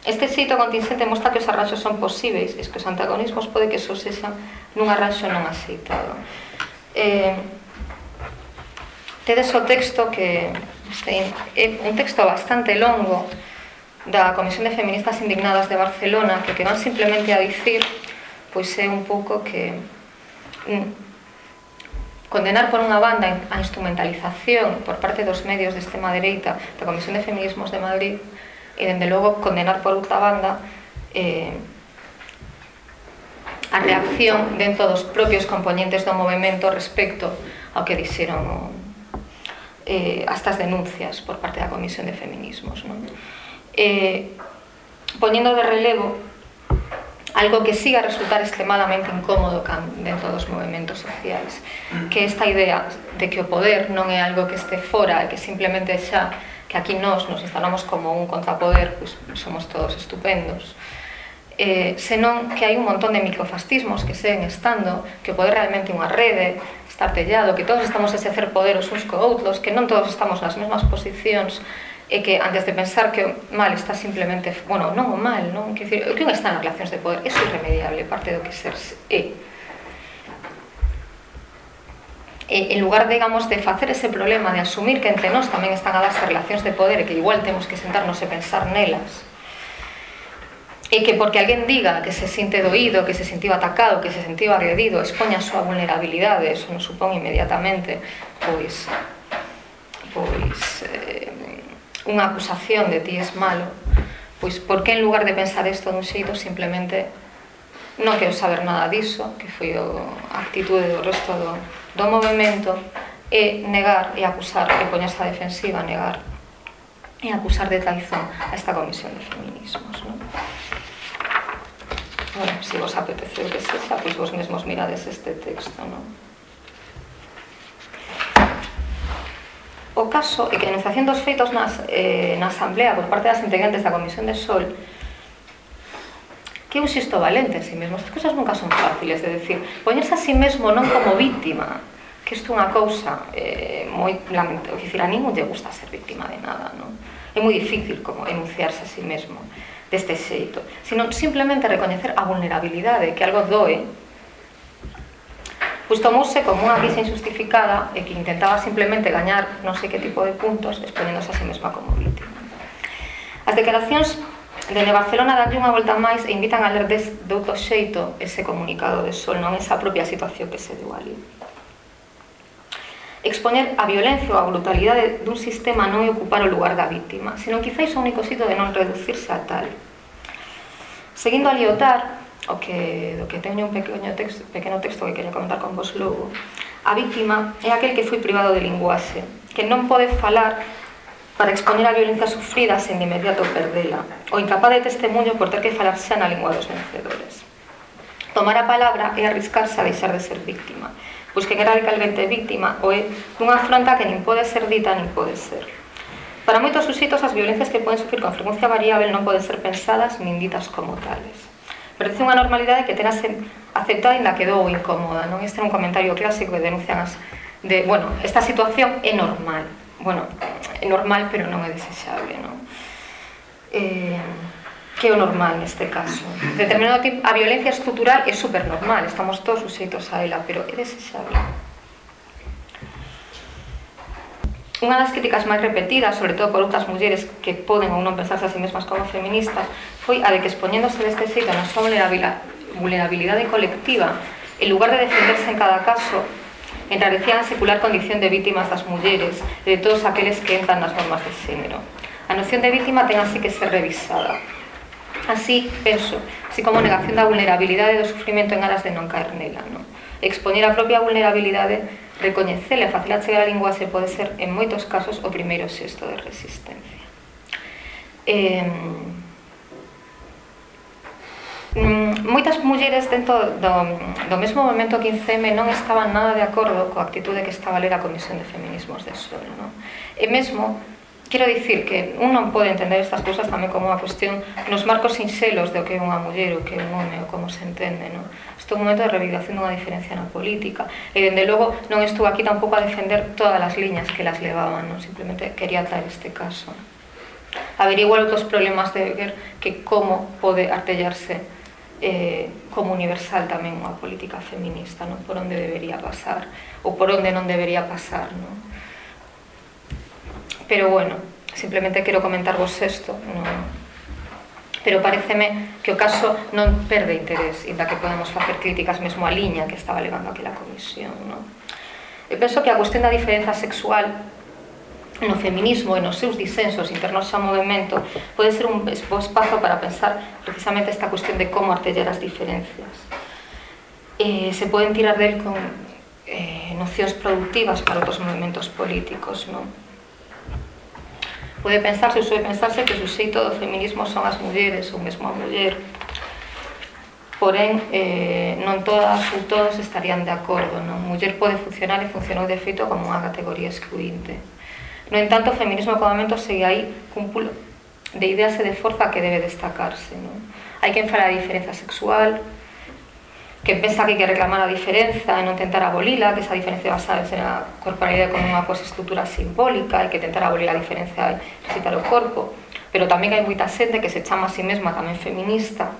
Este xeito contingente mostra que os arranxos son posíveis e que os antagonismos pode que só sexa nun arranxo non aceitado. Eh, Tedes o texto que é un texto bastante longo da Comisión de Feministas Indignadas de Barcelona que que van simplemente a dicir pois é un pouco que mm, condenar por unha banda a instrumentalización por parte dos medios de extrema dereita da Comisión de Feminismos de Madrid e dende logo condenar por outra banda eh, a reacción dentro dos propios componentes do movimento respecto ao que dixeron eh, estas denuncias por parte da Comisión de Feminismos. Non? Eh, poñendo de relevo algo que siga a resultar extremadamente incómodo dentro dos movimentos sociais que esta idea de que o poder non é algo que este fora que simplemente xa que aquí nós nos instalamos como un contrapoder pois somos todos estupendos eh, senón que hai un montón de microfascismos que seguen estando que o poder realmente unha rede está tellado, que todos estamos a exercer poder os uns co outros, que non todos estamos nas mesmas posicións, e que antes de pensar que o mal está simplemente, bueno, non o mal, non, que decir, o que está nas relacións de poder é irremediable, parte do que ser é. E, en lugar, digamos, de facer ese problema de asumir que entre nós tamén están a darse relacións de poder e que igual temos que sentarnos e pensar nelas, e que porque alguén diga que se sinte doído, que se sentiu atacado, que se sentiu agredido, expoña a súa vulnerabilidade, eso non supón inmediatamente, pois, pois eh, unha acusación de ti es malo, pois por que en lugar de pensar isto dun xeito simplemente non quero saber nada diso, que foi a actitude do resto do, do movimento, e eh, negar e acusar e poñerse a defensiva, negar e acusar de traizón a esta comisión de feminismos. Non? bueno, se vos apetece o que sexa, pois vos mesmos mirades este texto, non? O caso é que a enunciación dos feitos nas, eh, na Asamblea por parte das integrantes da Comisión de Sol que é un xisto valente en si sí mesmo. Estas cousas nunca son fáciles de decir. Poñerse a si sí mesmo non como víctima, que isto é unha cousa eh, moi lamentable. Dicir, a ningún lle gusta ser víctima de nada, non? É moi difícil como enunciarse a si sí mesmo deste xeito, sino simplemente recoñecer a vulnerabilidade, que algo doe. Pois tomouse como unha guisa injustificada e que intentaba simplemente gañar non sei que tipo de puntos exponéndose a si sí mesma como víctima. As declaracións Dende Barcelona dalle unha volta máis e invitan a ler des, doutro xeito ese comunicado de Sol, non esa propia situación que se deu ali exponer a violencia ou a brutalidade dun sistema non é ocupar o lugar da víctima, senón quizáis o único sitio de non reducirse a tal. Seguindo a Lyotard, o que, do que teño un pequeno texto, pequeno texto que quero comentar con vos logo, a víctima é aquel que foi privado de linguaxe, que non pode falar para expoñer a violencia sufrida sen de inmediato perdela, o incapaz de testemunho por ter que falar xa na lingua dos vencedores. Tomar a palabra é arriscarse a deixar de ser víctima, pois que era radicalmente víctima o é dunha afronta que nin pode ser dita nin pode ser. Para moitos suxitos, as violencias que poden sufrir con frecuencia variável non poden ser pensadas nin ditas como tales. Parece unha normalidade que tenas aceptada ainda quedou incómoda, non? Este é un comentario clásico que denuncian as de, bueno, esta situación é normal. Bueno, é normal, pero non é desexable, non? Eh, que é o normal neste caso. Determinado tipo, a violencia estrutural é super normal, estamos todos suxeitos a ela, pero é desexable. Unha das críticas máis repetidas, sobre todo por outras mulleres que poden ou non pensarse a si mesmas como feministas, foi a de que expoñéndose deste xeito na súa vulnerabilidade colectiva, en lugar de defenderse en cada caso, enrarecían a secular condición de vítimas das mulleres e de todos aqueles que entran nas normas de xénero. A noción de vítima ten así que ser revisada. Así, penso, así como negación da vulnerabilidade do sufrimento en aras de non caer nela. Non? Expoñer a propia vulnerabilidade, recoñecela e facela chegar a linguaxe pode ser, en moitos casos, o primeiro xesto de resistencia. Eh, moitas mulleres dentro do, do mesmo momento 15M non estaban nada de acordo coa actitude que estaba a ler a Comisión de Feminismos de Solo. Non? E mesmo Quero dicir que un non pode entender estas cousas tamén como unha cuestión nos marcos sinxelos do que é unha muller ou que é un home ou como se entende, non? Isto é un momento de reivindicación dunha diferencia na política e, dende logo, non estou aquí tampouco a defender todas as liñas que las levaban, non? Simplemente quería traer este caso. Averiguar outros problemas de ver que como pode artellarse eh, como universal tamén unha política feminista, non? Por onde debería pasar ou por onde non debería pasar, non? pero bueno, simplemente quero comentarvos isto non? pero pareceme que o caso non perde interés inda que podemos facer críticas mesmo á liña que estaba levando aquela comisión non? eu penso que a cuestión da diferenza sexual no feminismo e nos seus disensos internos ao movimento pode ser un espazo para pensar precisamente esta cuestión de como artellar as diferencias. Eh, se poden tirar del con eh, nocións productivas para outros movimentos políticos, non? Pode pensarse, pode pensarse que o suxeito do feminismo son as mulleres ou mesmo a muller. Porén, eh, non todas ou todos estarían de acordo. Non? Muller pode funcionar e funcionou de feito como unha categoría excluinte. No entanto, o feminismo como momento segue aí cun pulo de ideas e de forza que debe destacarse. Non? Hai quen fala de diferenza sexual, que pensa que hai que reclamar a diferenza e non tentar abolila, que esa diferencia basada na corporalidade como unha cosa estrutura simbólica e que tentar abolir a diferencia e recitar o corpo pero tamén hai moita xente que se chama a si mesma tamén feminista.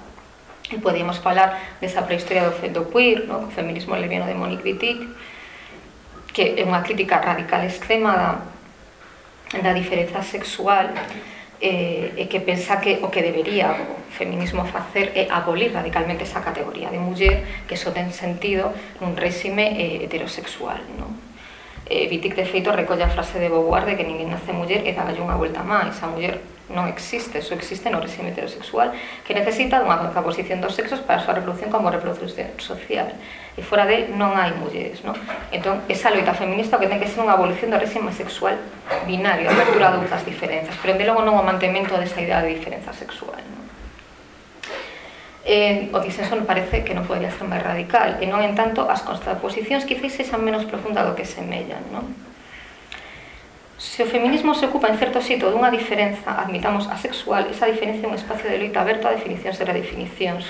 E podíamos falar desa prehistoria do, do queer, no? feminismo lesbiano de Monique Wittig que é unha crítica radical extrema da, da diferenza sexual eh, e que pensa que o que debería o feminismo facer é abolir radicalmente esa categoría de muller que só ten sentido nun réxime eh, heterosexual. Non? Eh, Wittig, de feito, recolle a frase de Beauvoir de que ninguén nace muller e dálle unha vuelta máis. A muller non existe, só existe no réxime heterosexual que necesita dunha contraposición dos sexos para a súa reproducción como reproducción social e fora del non hai mulleres non? entón, esa loita feminista que ten que ser unha abolición do réxime sexual binario, a apertura das diferenzas pero de logo non o mantemento desa idea de diferenza sexual non? eh, o disenso non parece que non podría ser máis radical e non en tanto as contraposicións quizáis sexan menos profundas do que semellan non? Se o feminismo se ocupa en certo sitio dunha diferenza, admitamos, asexual, esa diferencia é un espacio de loita aberto a definicións e redefinicións.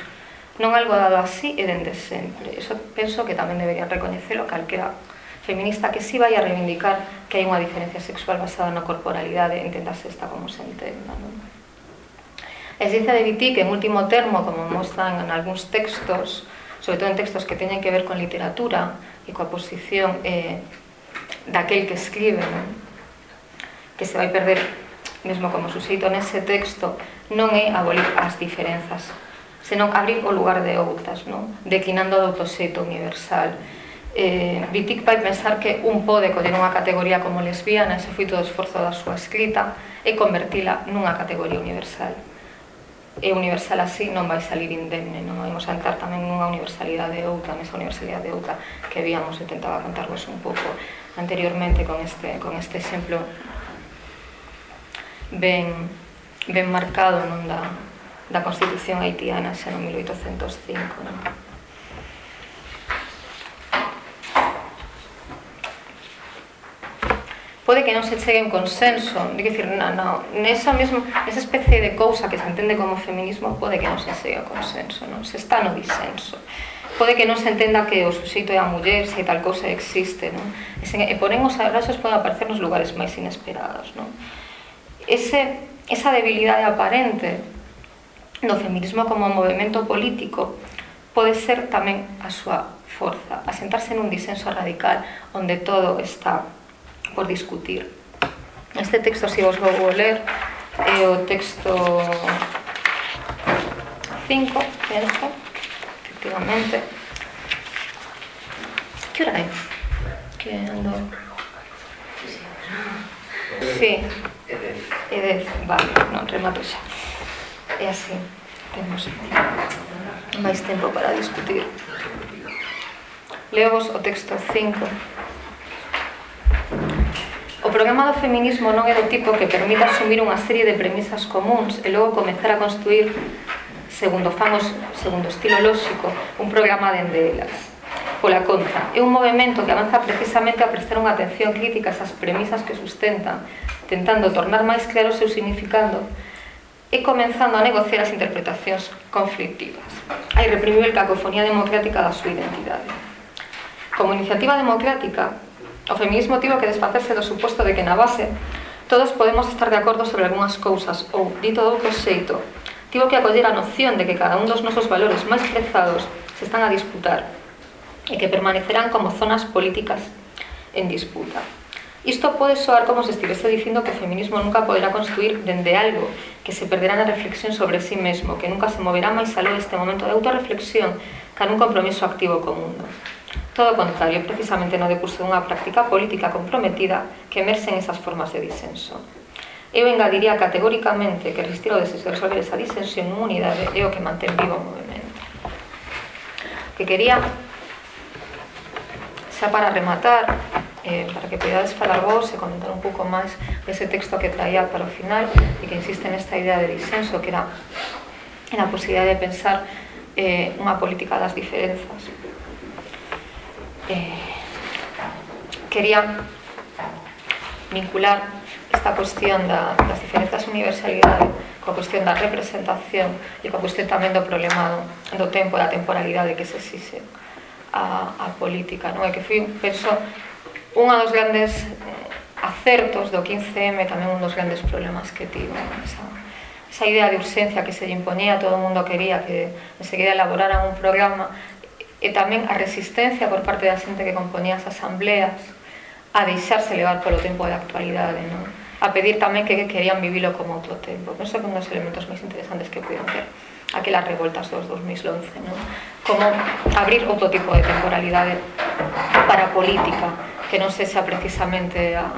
Non algo dado así e dende sempre. Eso penso que tamén deberían recoñecelo calquera feminista que si sí vai a reivindicar que hai unha diferencia sexual basada na corporalidade, entendase esta como se entenda. Non? A exigencia de Viti, que en último termo, como mostran en algúns textos, sobre todo en textos que teñen que ver con literatura e coa posición eh, daquel que escribe, non? que se vai perder mesmo como suxeito nese texto, non é abolir as diferenzas senón abrir o lugar de outras, non? declinando do autoxeito universal. Eh, Wittig vai pensar que un pode coller unha categoría como lesbiana, ese foi todo o esforzo da súa escrita, e convertila nunha categoría universal. E universal así non vai salir indemne, non vamos a entrar tamén nunha universalidade outra, nesa universalidade outra que víamos e tentaba contarvos un pouco anteriormente con este, con este exemplo ben, ben marcado non da, da Constitución haitiana xa no 1805. Non? pode que non se chegue a un consenso, de que decir, na, na, nesa mesmo, nesa especie de cousa que se entende como feminismo, pode que non se chegue a consenso, non? se está no disenso. Pode que non se entenda que o suxeito é a muller, se tal cousa existe, non? E, se, e porén os abrazos poden aparecer nos lugares máis inesperados, non? Ese, esa debilidade aparente do feminismo como movimento político pode ser tamén a súa forza, asentarse nun disenso radical onde todo está por discutir. Este texto, se si vos vou ler, é o texto 5, penso, efectivamente. Que hora é? Que ando... Sí, é 10, vale, non, remato xa. E así temos máis tempo para discutir. Leovos o texto 5. O programa do feminismo non é do tipo que permita asumir unha serie de premisas comuns e logo comezar a construir segundo famos, segundo estilo lóxico, un programa dende elas. Pola contra, é un movimento que avanza precisamente a prestar unha atención crítica ás premisas que sustentan, tentando tornar máis claro o seu significado e comenzando a negociar as interpretacións conflictivas. Hai reprimido a cacofonía democrática da súa identidade. Como iniciativa democrática, o feminismo tivo que desfacerse do suposto de que na base todos podemos estar de acordo sobre algunhas cousas ou, dito do outro xeito, tivo que acoller a noción de que cada un dos nosos valores máis prezados se están a disputar e que permanecerán como zonas políticas en disputa. Isto pode soar como se estivese dicindo que o feminismo nunca poderá construir dende algo, que se perderá na reflexión sobre si sí mesmo, que nunca se moverá máis aló deste momento de autorreflexión que nun compromiso activo co mundo. Todo o contrario, precisamente no decurso dunha práctica política comprometida que emerxen esas formas de disenso. Eu engadiría categóricamente que resistir ao desexo de resolver esa disensión en unidade é o que mantén vivo o movimento. Que quería, xa para rematar, eh, para que podades falar vos e comentar un pouco máis ese texto que traía para o final e que insiste nesta idea de disenso que era, na a posibilidad de pensar eh, unha política das diferenzas eh, quería vincular esta cuestión da, das diferentes universalidade coa cuestión da representación e coa cuestión tamén do problema do, do tempo e da temporalidade que se exixe a, a política non? e que foi, penso, unha dos grandes eh, acertos do 15M, tamén un dos grandes problemas que tivo esa, esa idea de urxencia que se lle imponía, todo o mundo quería que enseguida elaboraran un programa e tamén a resistencia por parte da xente que componía as asambleas a deixarse levar polo tempo da actualidade, non? a pedir tamén que querían vivilo como outro tempo. Penso que un dos elementos máis interesantes que pudieron ter aquelas revoltas dos 2011, non? como abrir outro tipo de temporalidade para a política, que non sexa precisamente a,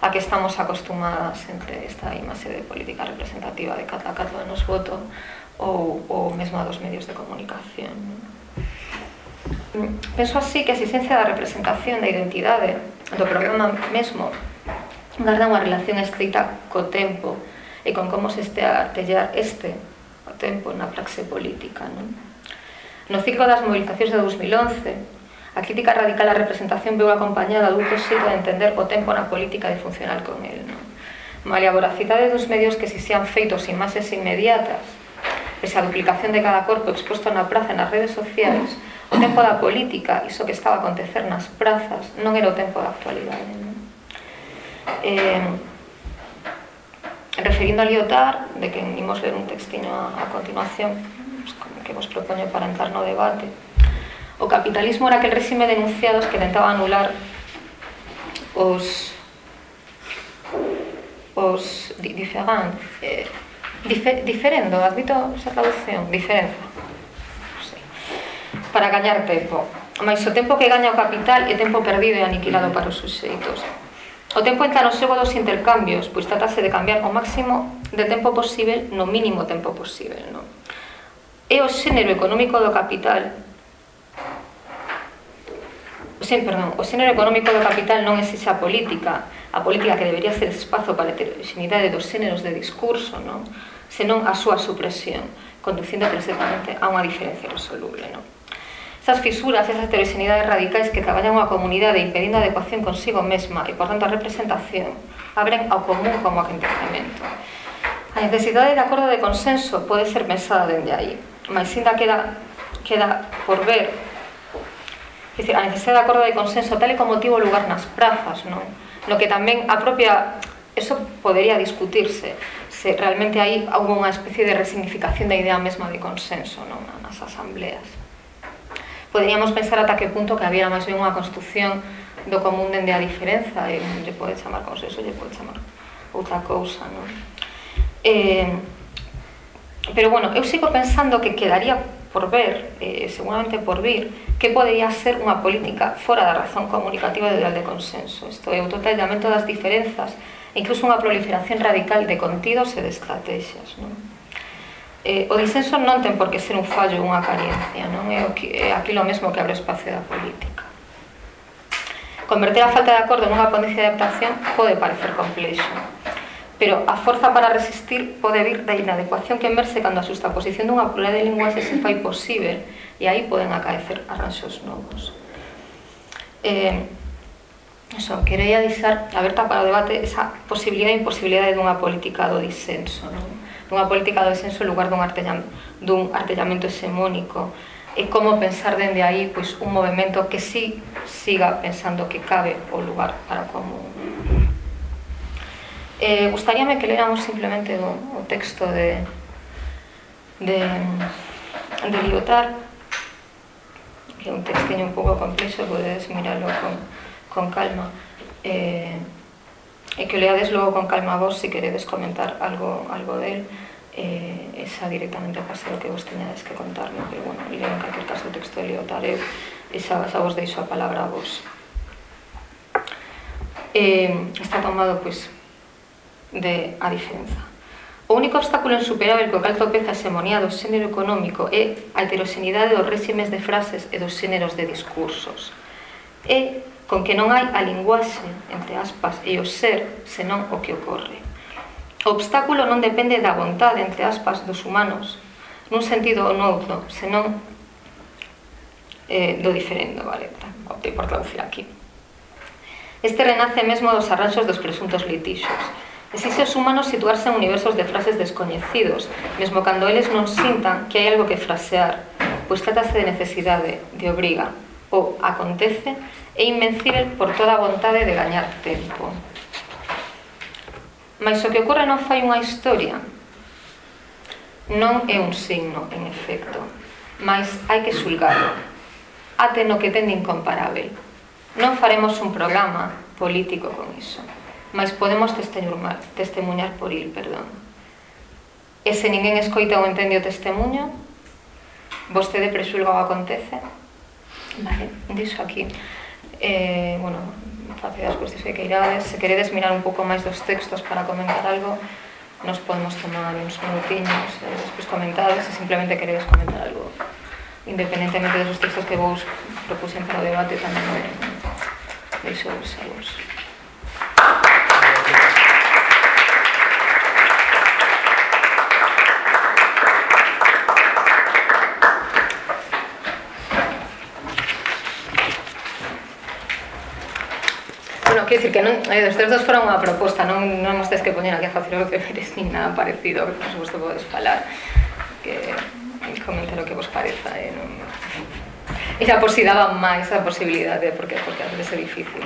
a que estamos acostumadas entre esta imaxe de política representativa de cada cata nos voto ou, ou mesmo a dos medios de comunicación. Non? Penso así que a existencia da representación da identidade do problema mesmo garda unha relación estrita co tempo e con como se este a artellar este o tempo na praxe política. Non? No ciclo das movilizacións de 2011, A crítica radical á representación veu acompañada dun xeito de entender o tempo na política de funcionar con el. Non? Malia a voracidade dos medios que se sean feitos imaxes inmediatas, esa duplicación de cada corpo exposto na praza e nas redes sociais, o tempo da política, iso que estaba a acontecer nas prazas, non era o tempo da actualidade. Non? Eh, referindo a Lyotard, de que imos ler un textiño a, a continuación pues, que vos propoño para entrar no debate, O capitalismo era aquel réxime de enunciados que tentaba anular os os di, diferan, eh, difer, diferendo, admito esa traducción, diferenza. Sí. Para gañar tempo. Mais o tempo que gaña o capital é tempo perdido e aniquilado para os suxeitos. O tempo entra no xogo dos intercambios, pois tratase de cambiar o máximo de tempo posible no mínimo tempo posible. Non? É o xénero económico do capital sen, perdón, o xénero económico do capital non exixe a política, a política que debería ser espazo para a heteroxenidade dos xéneros de discurso, non? senón a súa supresión, conducindo precisamente a unha diferencia resoluble. Non? Esas fisuras, esas heteroxenidades radicais que traballan unha comunidade impedindo a adecuación consigo mesma e, por tanto, a representación, abren ao común como acontecemento. A necesidade de acordo de consenso pode ser pensada dende aí, mas ainda queda, queda por ver É dicir, a necesidade de acordo de consenso tal e como tivo lugar nas prazas, non? No que tamén a propia eso podería discutirse se realmente aí houve unha especie de resignificación da idea mesma de consenso non? nas asambleas poderíamos pensar ata que punto que había máis ben unha construcción do común dende a diferenza e non lle pode chamar consenso, lle pode chamar outra cousa non? Eh, pero bueno, eu sigo pensando que quedaría por ver, eh, seguramente por vir, que podería ser unha política fora da razón comunicativa e ideal de consenso. Isto é, o totallamento das diferenzas, e incluso unha proliferación radical de contidos e de estrategias. Non? Eh, o disenso non ten por que ser un fallo ou unha carencia, non é, o que, é aquilo mesmo que abre o espacio da política. Converter a falta de acordo nunha condición de adaptación pode parecer complexo, pero a forza para resistir pode vir da inadecuación que emerxe cando a sustaposición dunha pluralidade de linguaxe se fai posible e aí poden acaecer arranxos novos. Eh, eso, querei adisar aberta para o debate esa posibilidade e imposibilidade dunha política do disenso, non? dunha política do disenso en lugar dun, artellam, dun artellamento hexemónico, e como pensar dende aí pois, un movimento que sí siga pensando que cabe o lugar para o. eh, gustaríame que léramos simplemente o texto de de, de que é un textiño un pouco complexo podedes mirarlo con, con calma. Eh, e que o leades logo con calma vos se queredes comentar algo, algo del eh, esa directamente pase o que vos teñades que contarme pero bueno, leo en calquer caso o texto de Lyotard eu esa, esa vos deixo a palabra a vos. Eh, está tomado pois de a diferenza. O único obstáculo insuperável co cal topeza a hegemonía do xénero económico é a heteroxenidade dos réximes de frases e dos xéneros de discursos. É con que non hai a linguaxe, entre aspas, e o ser, senón o que ocorre. O obstáculo non depende da vontade, entre aspas, dos humanos, nun sentido ou noutro, senón eh, do diferendo, vale? Optei por traducir aquí. Este renace mesmo dos arranxos dos presuntos litixos, Existe humanos situarse en universos de frases descoñecidos, mesmo cando eles non sintan que hai algo que frasear, pois tratase de necesidade, de obriga, ou acontece, é invencível por toda a vontade de gañar tempo. Mas o que ocorre non fai unha historia, non é un signo, en efecto, mas hai que xulgalo, ate no que ten de incomparável. Non faremos un programa político con iso mas podemos testemunhar, testemunhar por il, perdón. E se ninguén escoita ou entende o testemunho, vostede presulga o acontece. Vale, dixo aquí. Eh, bueno, facedes cuestións que queirades. Se queredes mirar un pouco máis dos textos para comentar algo, nos podemos tomar uns minutiños e despois comentades se simplemente queredes comentar algo independentemente dos textos que vos propusen para o debate tamén deixo vos a vos. Quero dicir que non, eh, os textos foron unha proposta, non, non nos tens que poñer aquí a facer os deberes ni nada parecido, que por suposto podes falar, que comentar o que vos pareza, eh, non... E xa por si daba máis a posibilidade, porque, porque a veces é difícil.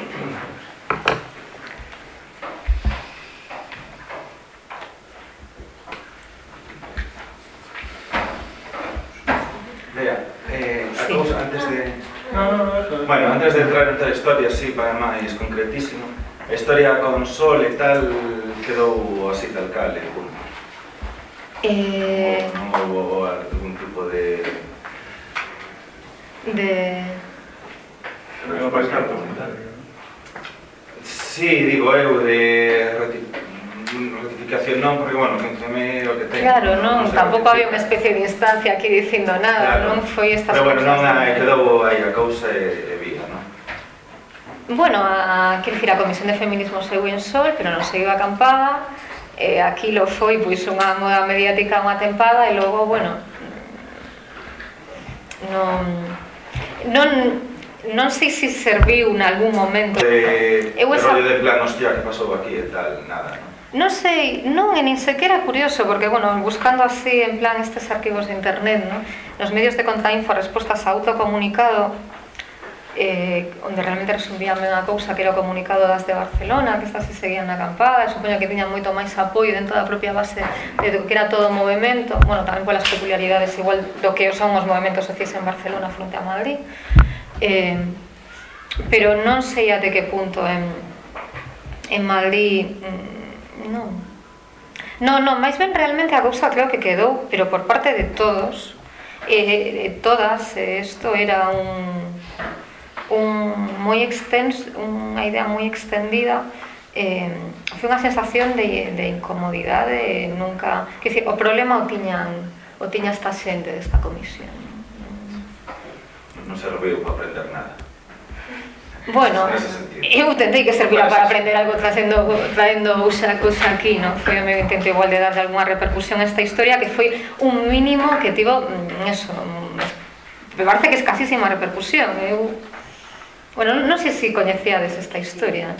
Vea, eh, a sí. antes de No, no, no, Bueno, antes de entrar en a historia, sí, para máis concretísimo, a historia con Sol e tal quedou así tal cal, en punto. Eh... Non houve algún tipo de... De... Non, pois, Sí, digo eu, de notificación non, porque, bueno, mencioné o que ten. Claro, non, non tampouco había unha especie de instancia aquí dicindo nada, claro. non foi estas Pero, bueno, non a, quedou aí a cousa e, e vía, non? Bueno, a, quer dicir, a Comisión de Feminismo seu en Sol, pero non seguiu acampada, e eh, aquilo foi pois unha moda mediática unha tempada e logo, bueno, non non non sei se serviu en algún momento. De, eu esa... rollo de plan, hostia, que pasou aquí e tal, nada, non? Non sei, non é nin sequera curioso, porque, bueno, buscando así, en plan, estes arquivos de internet, ¿no? nos medios de contrainfo, respostas a autocomunicado, eh, onde realmente resumían unha cousa que era o comunicado das de Barcelona, que estas se seguían na acampada, supoño que tiñan moito máis apoio dentro da propia base de do que era todo o movimento, bueno, tamén polas peculiaridades igual do que son os movimentos sociais en Barcelona fronte a Madrid, eh, pero non sei até que punto en, en Madrid mm, non. Non, non, máis ben realmente a cousa creo que quedou, pero por parte de todos, e, eh, todas, isto eh, era un, un moi extenso, unha idea moi extendida, eh, foi unha sensación de, de incomodidade, nunca, que dicir, o problema o tiñan, o tiña esta xente desta comisión. Non serviu para aprender nada. Bueno, eu tentei que servira para aprender algo traendo, traendo usa cousa aquí, non? Foi o meu intento igual de dar algunha repercusión a esta historia que foi un mínimo que tivo, mm, eso, mm, me parece que escasísima repercusión. Eu, bueno, non sei se si coñecíades esta historia.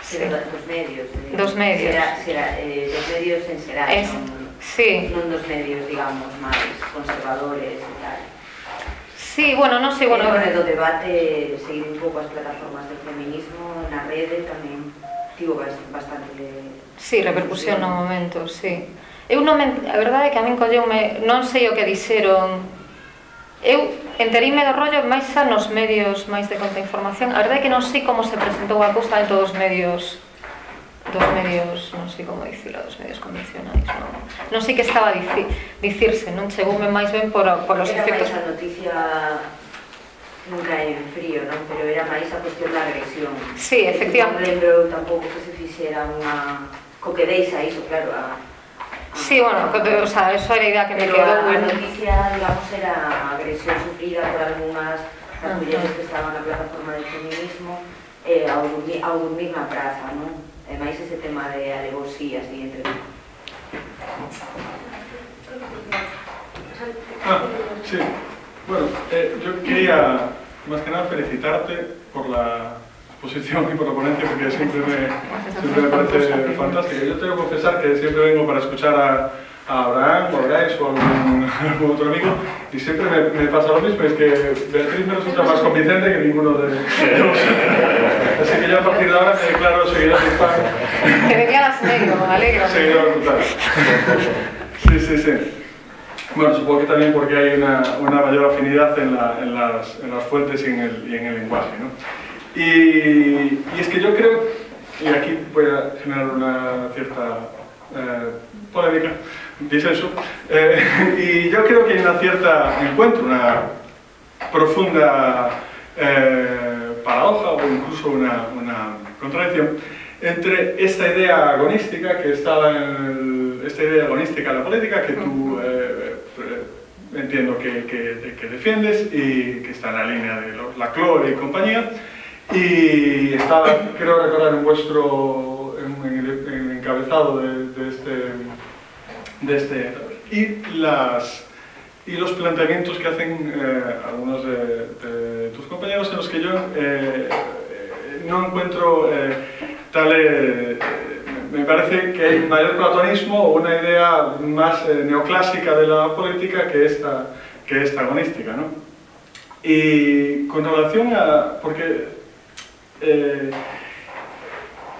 Sí. Dos medios. Eh. Dos medios. Será, será, eh, dos medios en será, es, non, sí. non dos medios, digamos, máis conservadores e tal. Sí, bueno, non sei, bueno... É do debate seguir un pouco as plataformas de feminismo na rede tamén tivo bastante... Le... Sí, repercusión no momento, sí. Eu non me, a verdade é que a min colleume, non sei o que dixeron. Eu enteríme do rollo máis a nos medios, máis de conta información. A verdade é que non sei como se presentou a cousa en todos os medios dos medios, non sei como dicilo, dos medios convencionais, non, non sei que estaba a dici, dicirse, non chegoume máis ben por, polos era efectos... Era a noticia nunca en frío, non? Pero era máis a cuestión da agresión. Sí, efectivamente. Non lembro tampouco que se fixera unha... Co que deis a iso, claro, a... Sí, bueno, o sea, eso era a idea que Pero me quedou. A, a noticia, digamos, era agresión sufrida por algunhas das mulleres que estaban na plataforma de feminismo eh, ao, dormir, ao dormir na praza, non? Máis ese tema de alevosía, así, entre... Ah, sí. Bueno, eh, yo quería más que nada felicitarte por la exposición y por la ponencia porque siempre me, siempre me parece fantástica. Yo tengo que confesar que siempre vengo para escuchar a, a Abraham o a Bryce o a algún, otro amigo y siempre me, me, pasa lo mismo, es que Beatriz me resulta más convincente que ninguno de ellos. Así que ya a partir de ahora me declaro seguidor de. Te declaras negro, me alegro. Seguidor total. Sí, sí, sí. Bueno, supongo que también porque hay una, una mayor afinidad en, la, en, las, en, las, fuentes y en el, y en el lenguaje. ¿no? Y, y, es que yo creo, y aquí voy a generar una cierta eh, polémica, disenso, eh, y yo creo que hay una cierta encuentro, una profunda eh, paradoja o incluso una, una, contradicción entre esta idea agonística que estaba en el, esta idea agonística de la política que tú eh, entiendo que, que, que, defiendes y que está en la línea de la Clore y compañía y estaba, creo recordar en vuestro en, en el, en el encabezado de, de este de este y las y los planteamientos que hacen eh, algunos de, compañeros en los que yo eh, no encuentro eh, tal me parece que hay mayor platonismo o una idea más neoclásica de la política que esta que esta agonística ¿no? y con relación a porque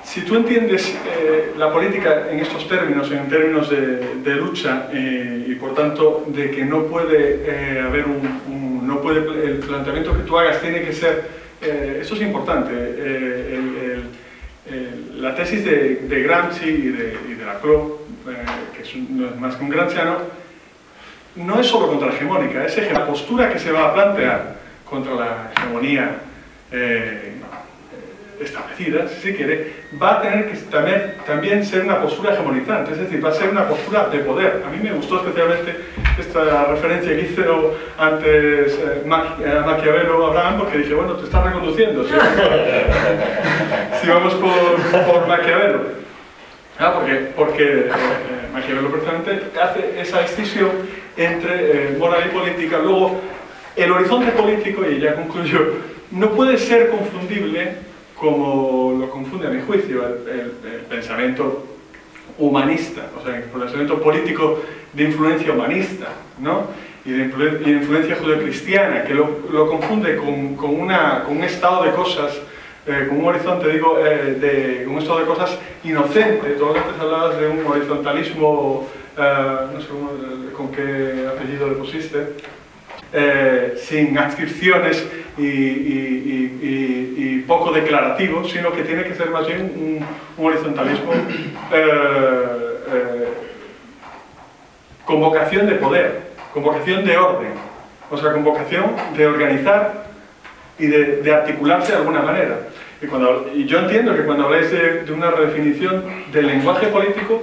si tú entiendes eh, la política en estos términos, en términos de, de lucha eh, y por tanto de que no puede eh, haber un, un, no puede el planteamiento que tú hagas tiene que ser, eh, eso es importante, el, la tesis de, Gramsci y de, y de Laclau, que es más que un gramsciano, no es solo contra la hegemónica, es la postura que se va a plantear contra la hegemonía establecida, si quiere, va a tener que también, también ser una postura hegemonizante, es decir, va a ser una postura de poder. A mí me gustó especialmente esta referencia que hizo antes eh, eh Maquiavelo Abraham, porque dije, bueno, te estás reconduciendo, si vamos, si vamos por, por, Maquiavelo. Ah, porque, porque eh, Maquiavelo precisamente hace esa excisión entre eh, moral y política. Luego, el horizonte político, y ya concluyo, no puede ser confundible como lo confunde a mi juicio el, el, el pensamiento humanista, o sea, el pensamiento político de influencia humanista, ¿no? Y de, influ y de influencia judeocristiana, que lo, lo confunde con, con, una, con, un estado de cosas, eh, con un horizonte, digo, eh, de un estado de cosas inocente. Tú antes hablabas de un horizontalismo, eh, no sé con qué apellido le pusiste, eh, sin adscripciones y, y, y, y, poco declarativo, sino que tiene que ser más bien un, un horizontalismo eh, eh, con vocación de poder, con vocación de orden, o sea, con vocación de organizar y de, de articularse de alguna manera. Y, cuando, y yo entiendo que cuando habláis de, de una redefinición del lenguaje político,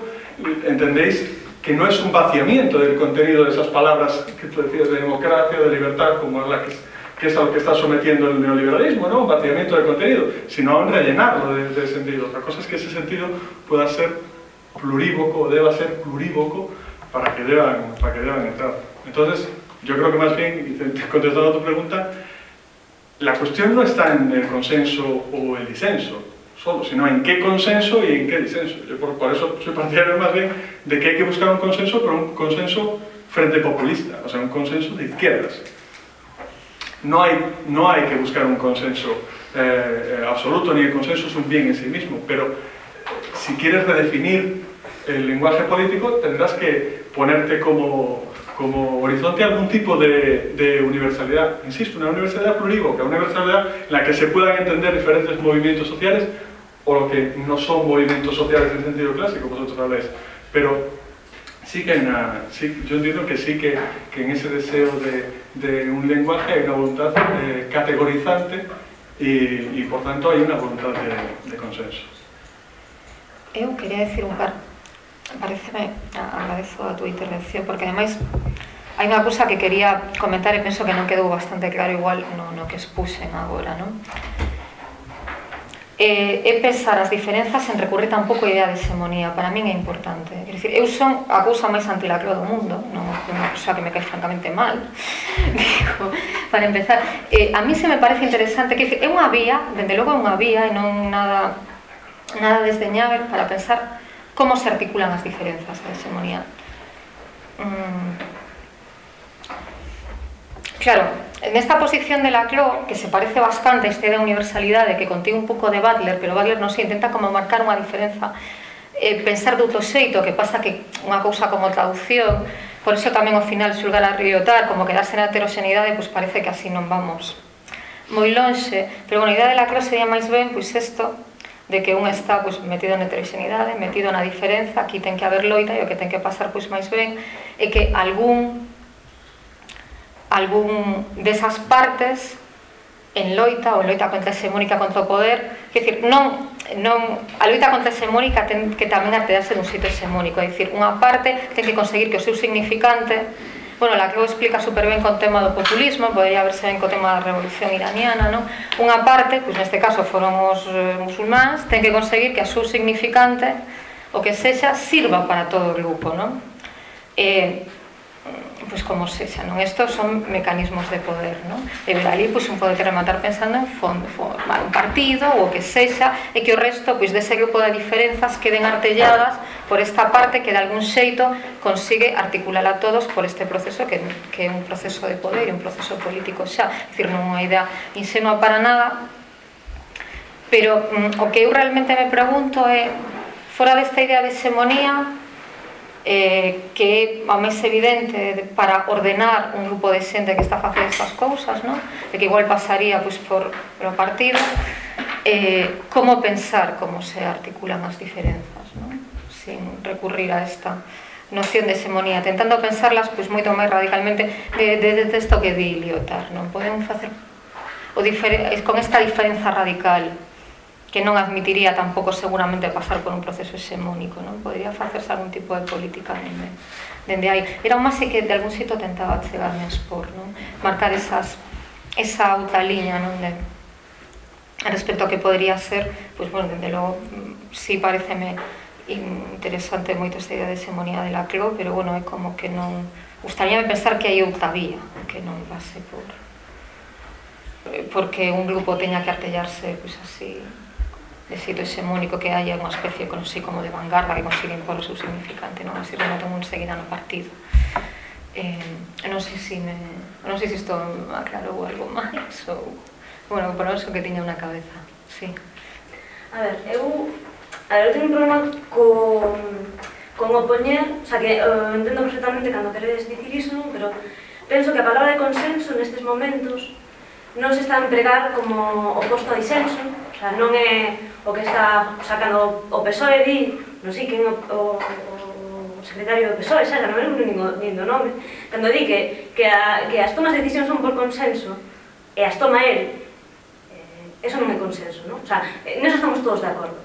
entendéis que no es un vaciamiento del contenido de esas palabras que tú decías de democracia, de libertad, como es la que es a lo que está sometiendo el neoliberalismo, ¿no? un vaciamiento de contenido, sino a rellenarlo de, de, sentido. Otra cosa es que ese sentido pueda ser plurívoco o deba ser plurívoco para que deban, para que deban entrar. Entonces, yo creo que más bien, contestando a tu pregunta, la cuestión no está en el consenso o el disenso solo, sino en qué consenso y en qué disenso. Yo por, eso soy partidario más bien de que hay que buscar un consenso, pero un consenso frente populista, o sea, un consenso de izquierdas. No hay, no hay que buscar un consenso eh, eh, absoluto, ni el consenso es un bien en sí mismo, pero eh, si quieres redefinir el lenguaje político tendrás que ponerte como, como horizonte algún tipo de, de, universalidad. Insisto, una universalidad plurívoca, una universalidad en la que se puedan entender diferentes movimientos sociales o que no son movimientos sociales en sentido clásico, vosotros habláis, pero sí que en, una, sí, yo entiendo que sí que, que en ese deseo de, de un lenguaje hay una voluntad eh, categorizante y, y por tanto hay una voluntad de, de consenso. Eu quería decir un par, pareceme, agradezo a tu intervención, porque ademais hai unha cousa que quería comentar e penso que non quedou bastante claro igual no, no que expuse agora, non? eh, é pensar as diferenzas sen recurrir tampouco a idea de hegemonía Para min é importante. Quer dizer, eu son a cousa máis antilacro do mundo, non unha cousa que me cae francamente mal, digo, para empezar. Eh, a mí se me parece interesante, que é unha vía, dende logo é unha vía e non nada nada desdeñável para pensar como se articulan as diferenzas da hegemonía Mm, Claro, nesta posición de Laclau, que se parece bastante a este de universalidade que contigo un pouco de Butler, pero Butler non se intenta como marcar unha diferenza eh, pensar de outro xeito, que pasa que unha cousa como traducción, por iso tamén ao final xulgar a riotar, como quedarse na heteroxenidade, pois parece que así non vamos moi lonxe, pero bueno, a idea de Laclau sería máis ben pois isto, de que un está pois, metido na heteroxenidade, metido na diferenza, aquí ten que haber loita e o que ten que pasar pois máis ben é que algún algún desas partes en loita ou en loita contra hegemónica contra o poder que decir, non, non, a loita contra hegemónica ten que tamén artearse dun sitio hegemónico é dicir, unha parte ten que conseguir que o seu significante bueno, la que o explica super ben con tema do populismo podría verse ben co tema da revolución iraniana non? unha parte, pois neste caso foron os eh, musulmáns ten que conseguir que a seu significante o que sexa sirva para todo o grupo non? Eh, pois como sexa, non? Estos son mecanismos de poder, non? E ver ali, pois, un pode rematar pensando en fondo, formar un partido ou o que sexa, e que o resto, pois, dese grupo de diferenzas queden artelladas por esta parte que de algún xeito consigue articular a todos por este proceso que, que é un proceso de poder, un proceso político xa, é dicir, non unha idea insenua para nada, pero mm, o que eu realmente me pregunto é, fora desta idea de hegemonía, eh, que é a máis evidente para ordenar un grupo de xente que está a facer estas cousas non? e que igual pasaría pois, por o partido eh, como pensar como se articulan as diferenzas non? sin recurrir a esta noción de hegemonía tentando pensarlas pois moito máis radicalmente de, de, de que di Lyotard non? podemos facer o con esta diferenza radical que non admitiría tampouco seguramente pasar por un proceso hexemónico, non? Podría facerse algún tipo de política dende, dende aí. Era un máis que de algún sitio tentaba chegarme a expor, non? Marcar esas, esa outra liña, non? Respecto a que podría ser, pois, bueno, dende logo, sí pareceme interesante moito esta idea de hegemonía de la CLO, pero, bueno, é como que non... Gustaría pensar que hai outra vía, que non pase por porque un grupo teña que artellarse pois así decirlo hexemónico que haya unha especie con sí, como de vanguarda que consiguen por o seu significante non? así remato un seguida no partido eh, non sei se si me, non sei se isto aclarou algo máis ou bueno, por eso que tiña unha cabeza sí. a ver, eu a ver, eu teño un problema con con opoñer o sea, que uh, entendo perfectamente cando queredes dicir iso pero penso que a palabra de consenso nestes momentos non se está a empregar como o posto a disenso, o sea, non é o que está sacando o PSOE di, non sei quen o, o, o secretario do PSOE, xa, non é un nin do nome, cando di que, que, a, que as tomas de decisión son por consenso, e as toma el, eh, eso non é consenso, non? O sea, eh, neso estamos todos de acordo.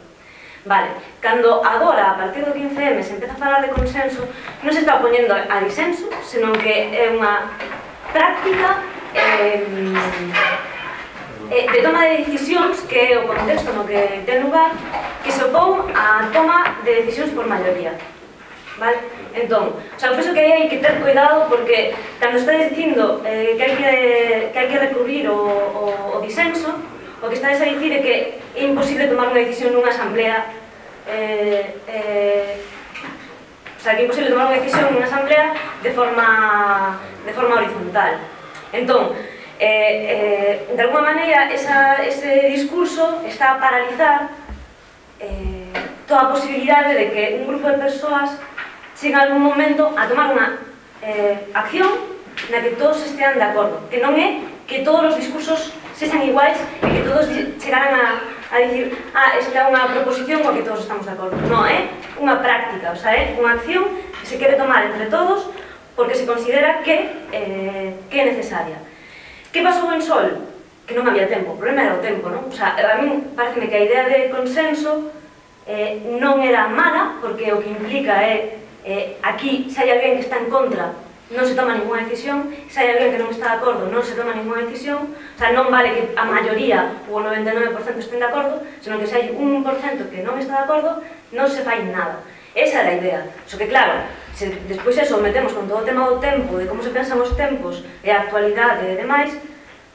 Vale, cando agora, a partir do 15M, se empeza a falar de consenso, non se está poñendo a disenso, senón que é unha práctica eh, eh, de toma de decisións que é o contexto no que ten lugar que se opón a toma de decisións por maioría vale? entón, o sea, penso que aí hai que ter cuidado porque cando estáis dicindo eh, que, hai que, que hai que recurrir o, o, o disenso o que estáis a dicir é que é imposible tomar unha decisión nunha asamblea eh, eh, O sea, que é imposible tomar unha decisión nunha asamblea de forma, de forma horizontal. Entón, eh, eh, de alguma maneira, esa, ese discurso está a paralizar eh, toda a posibilidade de que un grupo de persoas chegue a algún momento a tomar unha eh, acción na que todos estean de acordo, que non é que todos os discursos sexan iguais e que todos chegaran a, a dicir ah, esta é unha proposición coa que todos estamos de acordo. Non, é unha práctica, o sea, é unha acción que se quere tomar entre todos porque se considera que, eh, que é necesaria. Que pasou en Sol? Que non había tempo, o problema era o tempo, non? O sea, a mí pareceme que a idea de consenso eh, non era mala, porque o que implica é eh, aquí se hai alguén que está en contra non se toma ninguna decisión, se hai alguén que non está de acordo, non se toma ninguna decisión, o sea, non vale que a maioría ou o 99% estén de acordo, senón que se hai un 1% que non está de acordo, non se fai nada. Esa era a idea. Só que claro, se despois eso metemos con todo o tema do tempo, de como se pensan os tempos e a actualidade e demais,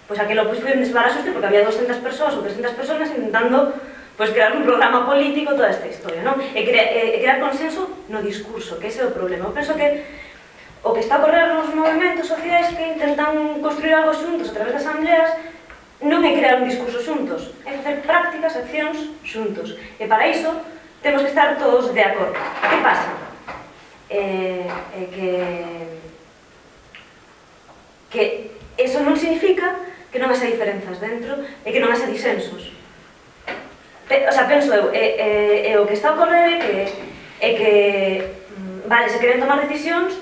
pois aquilo pois, foi un desbaraxoste porque había 200 persoas ou 300 persoas intentando pois crear un programa político toda esta historia, non? E, crea, e crear consenso no discurso, que ese é o problema. Eu penso que o que está a correr nos movimentos sociais que intentan construir algo xuntos a través das asambleas non é crear un discurso xuntos, é facer prácticas, accións xuntos. E para iso temos que estar todos de acordo. Que pasa? Eh, eh, que que eso non significa que non haxa diferenzas dentro e que non haxa disensos. Pe, o sea, penso eu, e, e, e o que está a ocorrer é que, é que mm, vale, se queren tomar decisións,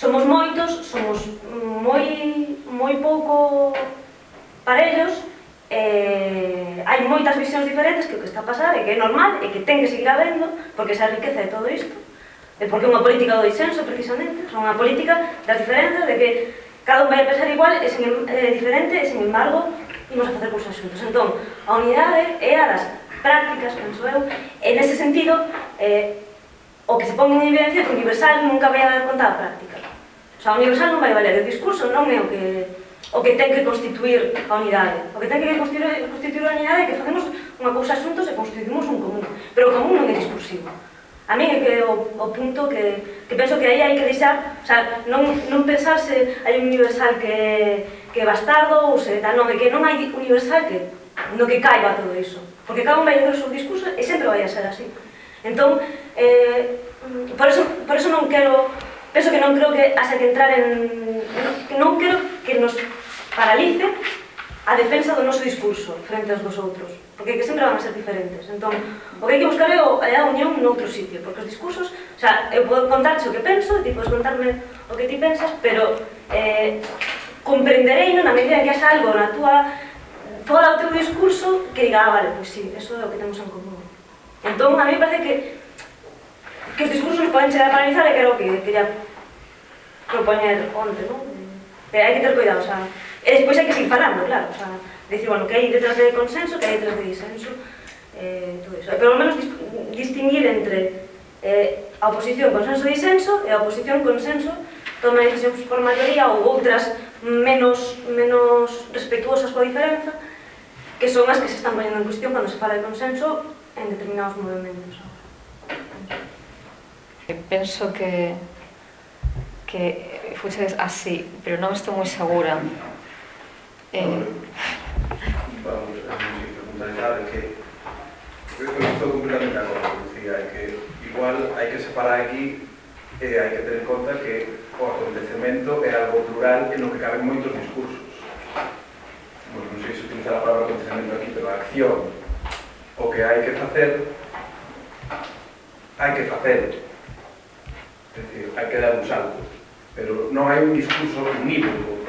somos moitos, somos moi, moi pouco parellos, eh, hai moitas visións diferentes que o que está a pasar e que é normal e que ten que seguir habendo, porque esa riqueza de todo isto, e porque é unha política do disenso, precisamente, son unha política das diferenzas, de que cada un vai a pensar igual e sen, eh, diferente, e sen embargo, imos a facer cousas xuntos. Entón, a unidade é a das prácticas, penso eu, e nese sentido, eh, o que se pon en evidencia que o universal nunca vai a dar conta a práctica. Eh, xa, universal non vai valer, o discurso non é o que o que ten que constituir a unidade. O que ten que constituir, constituir a unidade é que facemos unha cousa xuntos e constituimos un común. Pero o común non é discursivo. A mí é que o, o punto que, que penso que aí hai que deixar, o sea, non, non pensar se hai un universal que, que bastardo ou se tal, non, é que non hai universal que no que caiba todo iso. Porque cada un vai ter o seu discurso e sempre vai a ser así. Entón, eh, por, eso, por eso non quero penso que non creo que haxa que entrar en... Non creo que nos paralice a defensa do noso discurso frente aos dos outros, porque que sempre van a ser diferentes. Entón, o que hai que buscar é, a unión noutro sitio, porque os discursos, o sea, eu podo contarte o que penso, ti podes contarme o que ti pensas, pero eh, comprenderei no, na medida en que haxa algo na túa fora do teu discurso que diga, ah, vale, pois pues sí, eso é o que temos en común. Entón, a mí parece que que os discursos poden chegar a paralizar e creo que quería propoñer onte, non? Pero eh, hai que ter cuidado, o sea, eh, e despois hai que seguir falando, claro, o sea, decir, bueno, que hai detrás de consenso, que hai detrás de disenso, eh, todo eso. Pero ao menos dis distinguir entre eh, a oposición consenso e disenso e a oposición consenso toma decisións por maioría ou outras menos, menos respetuosas coa diferenza, que son as que se están ponendo en cuestión cando se fala de consenso en determinados movimentos. Eh, penso que que fuches así, pero non estou moi segura. Eh... eh vamos, a mi pregunta é que eu estou completamente de acordo, Lucía, é que igual hai que separar aquí e eh, hai que ter en conta que o acontecemento é algo plural en no que caben moitos discursos. Bueno, non sei se utilizar a palabra acontecemento aquí, pero a acción, o que hai que facer, hai que facer é dicir, hai que dar un salto pero non hai un discurso unívoco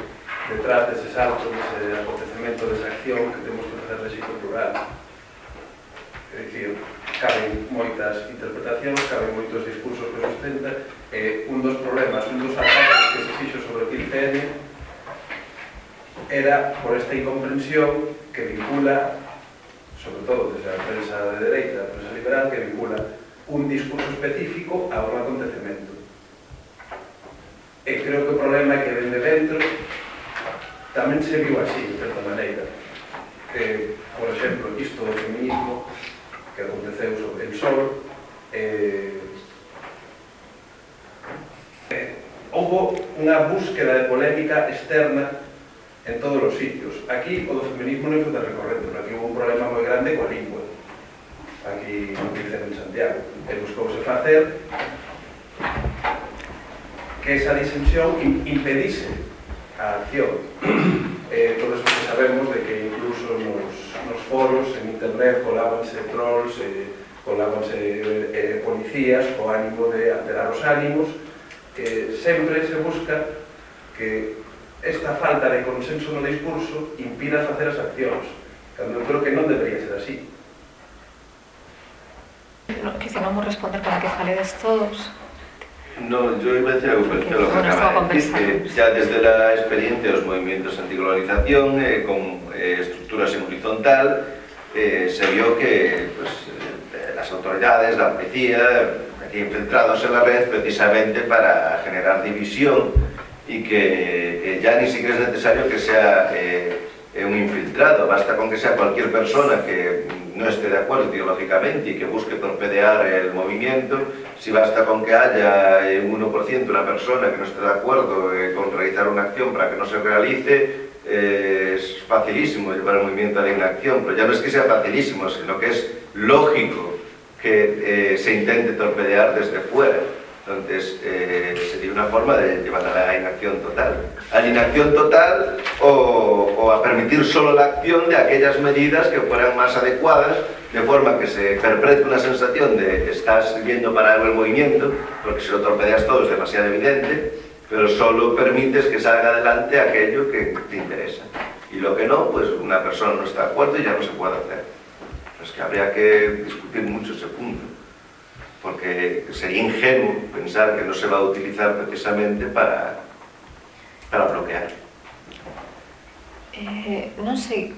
detrás dese salto, dese acontecemento, desa acción que temos que facer de xito plural é dicir, caben moitas interpretacións, caben moitos discursos que sustenta e un dos problemas, un dos ataques que se fixo sobre o 15N era por esta incomprensión que vincula, sobre todo desde a prensa de dereita, a prensa liberal, que vincula un discurso específico a un acontecemento e creo que o problema é que dende dentro tamén se viu así, de certa maneira. Eh, por exemplo, isto do feminismo que aconteceu sobre el sol, eh, eh, houve unha búsqueda de polémica externa en todos os sitios. Aquí o do feminismo non foi tan recorrente, pero aquí houve un problema moi grande coa lingua. Aquí no dicen en Santiago, e buscouse facer que esa disensión impedise a acción. Eh, todo eso que sabemos de que incluso nos, nos foros, en internet, colábanse trolls, eh, colábanse eh, eh policías co ánimo de alterar os ánimos, eh, sempre se busca que esta falta de consenso no discurso impida facer as accións, cando eu creo que non debería ser así. No, que se non vou responder para que faledes todos, No, yo iba a decir algo parecido a lo que acaba de decir, que ya desde la experiencia de los movimientos anticolonización, eh, con eh, estructuras en horizontal, eh, se vio que pues, las autoridades, la policía, infiltrados en la red precisamente para generar división y que, ya ni siquiera es necesario que sea un infiltrado, basta con que sea cualquier persona que no esté de acuerdo ideológicamente y que busque torpedear el movimiento, si basta con que haya un 1% una persona que no esté de acuerdo eh, con realizar una acción para que no se realice, eh, es facilísimo llevar el movimiento a la inacción, pero ya no es que sea facilísimo, sino que es lógico que eh, se intente torpedear desde fuera. Entonces, eh, sería una forma de llevar a la inacción total. A la inacción total o, a permitir solo la acción de aquellas medidas que fueran más adecuadas, de forma que se interprete una sensación de estás yendo para el movimiento, porque si lo torpedeas todo es demasiado evidente, pero solo permites que salga adelante aquello que te interesa. Y lo que no, pues una persona no está de acuerdo y ya no se puede hacer. Es que habría que discutir mucho ese punto porque sería ingenuo pensar que no se va a utilizar precisamente para, para bloquear. Eh, non sei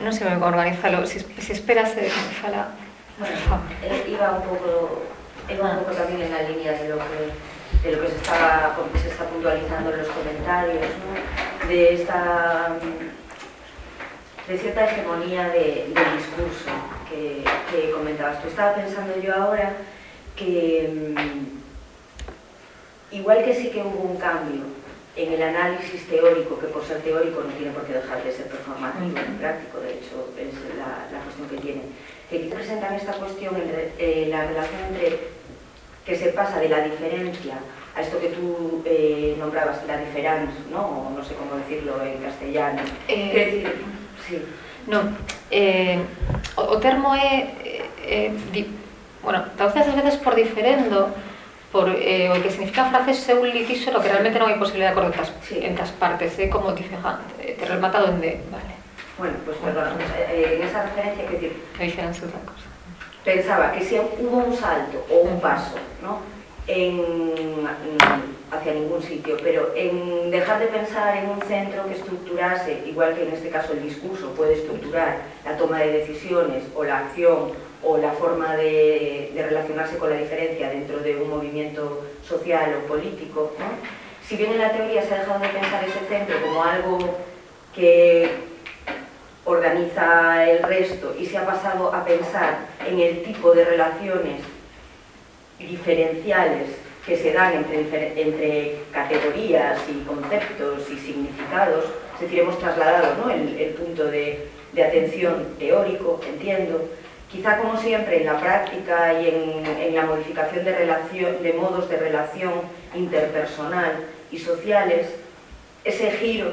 non sei como organizalo si, si esperas eh, fala bueno, eh, iba un pouco iba un pouco tamén en la línea de lo que de lo que se está, se está puntualizando en los comentarios ¿no? de esta de cierta hegemonía de, del discurso que, que comentabas. Tú estaba pensando yo ahora que mmm, igual que sí que hubo un cambio en el análisis teórico, que por ser teórico no tiene por qué dejar de ser performático en práctico, de hecho es la, la cuestión que tiene, que aquí presentan esta cuestión, entre, eh, la relación entre que se pasa de la diferencia a esto que tú eh, nombrabas, la diferencia, ¿no? O no sé cómo decirlo en castellano. Eh, sí. Non. Eh, o, o termo é, é, di, bueno, traduces as veces por diferendo, por eh, o que significa frases é un litixo no que realmente non hai posibilidade de acordo sí. entre as partes, é eh? como dice Han, te remata donde, vale. Bueno, pues perdón, eh, en esa referencia que decir, Me dijeron otra cosa. Pensaba que si hubo un salto o un paso, ¿no? En, hacia ningún sitio, pero en dejar de pensar en un centro que estructurase, igual que en este caso el discurso puede estructurar la toma de decisiones o la acción o la forma de, relacionarse con la diferencia dentro de un movimiento social o político, si bien en la teoría se ha dejado de pensar ese centro como algo que organiza el resto y se ha pasado a pensar en el tipo de relaciones diferenciales que se dan entre, entre categorías y conceptos y significados, es decir, hemos trasladado ¿no? el, punto de, de, atención teórico, entiendo, quizá como siempre en la práctica y en, en la modificación de, de modos de relación interpersonal y sociales, ese giro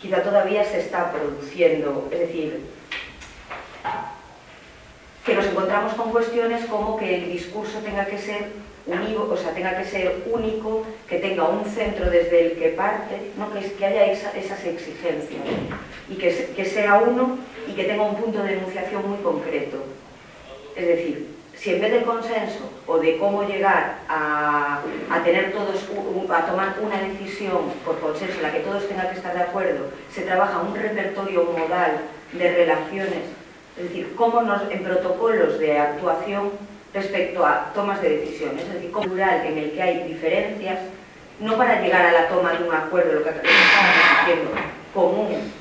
quizá todavía se está produciendo, es decir, que nos encontramos con cuestiones como que el discurso tenga que ser unívoco, o sea, tenga que ser único, que tenga un centro desde el que parte, ¿no? que, que haya esa, esas exigencias y que, que sea uno y que tenga un punto de enunciación muy concreto. Es decir, si en vez del consenso o de cómo llegar a, a tener todos, a tomar una decisión por consenso en la que todos tengan que estar de acuerdo, se trabaja un repertorio modal de relaciones, es decir, cómo nos, en protocolos de actuación respecto a tomas de decisiones, es decir, plural en el que hay diferencias, no para llegar a la toma de un acuerdo, lo que estábamos diciendo, común,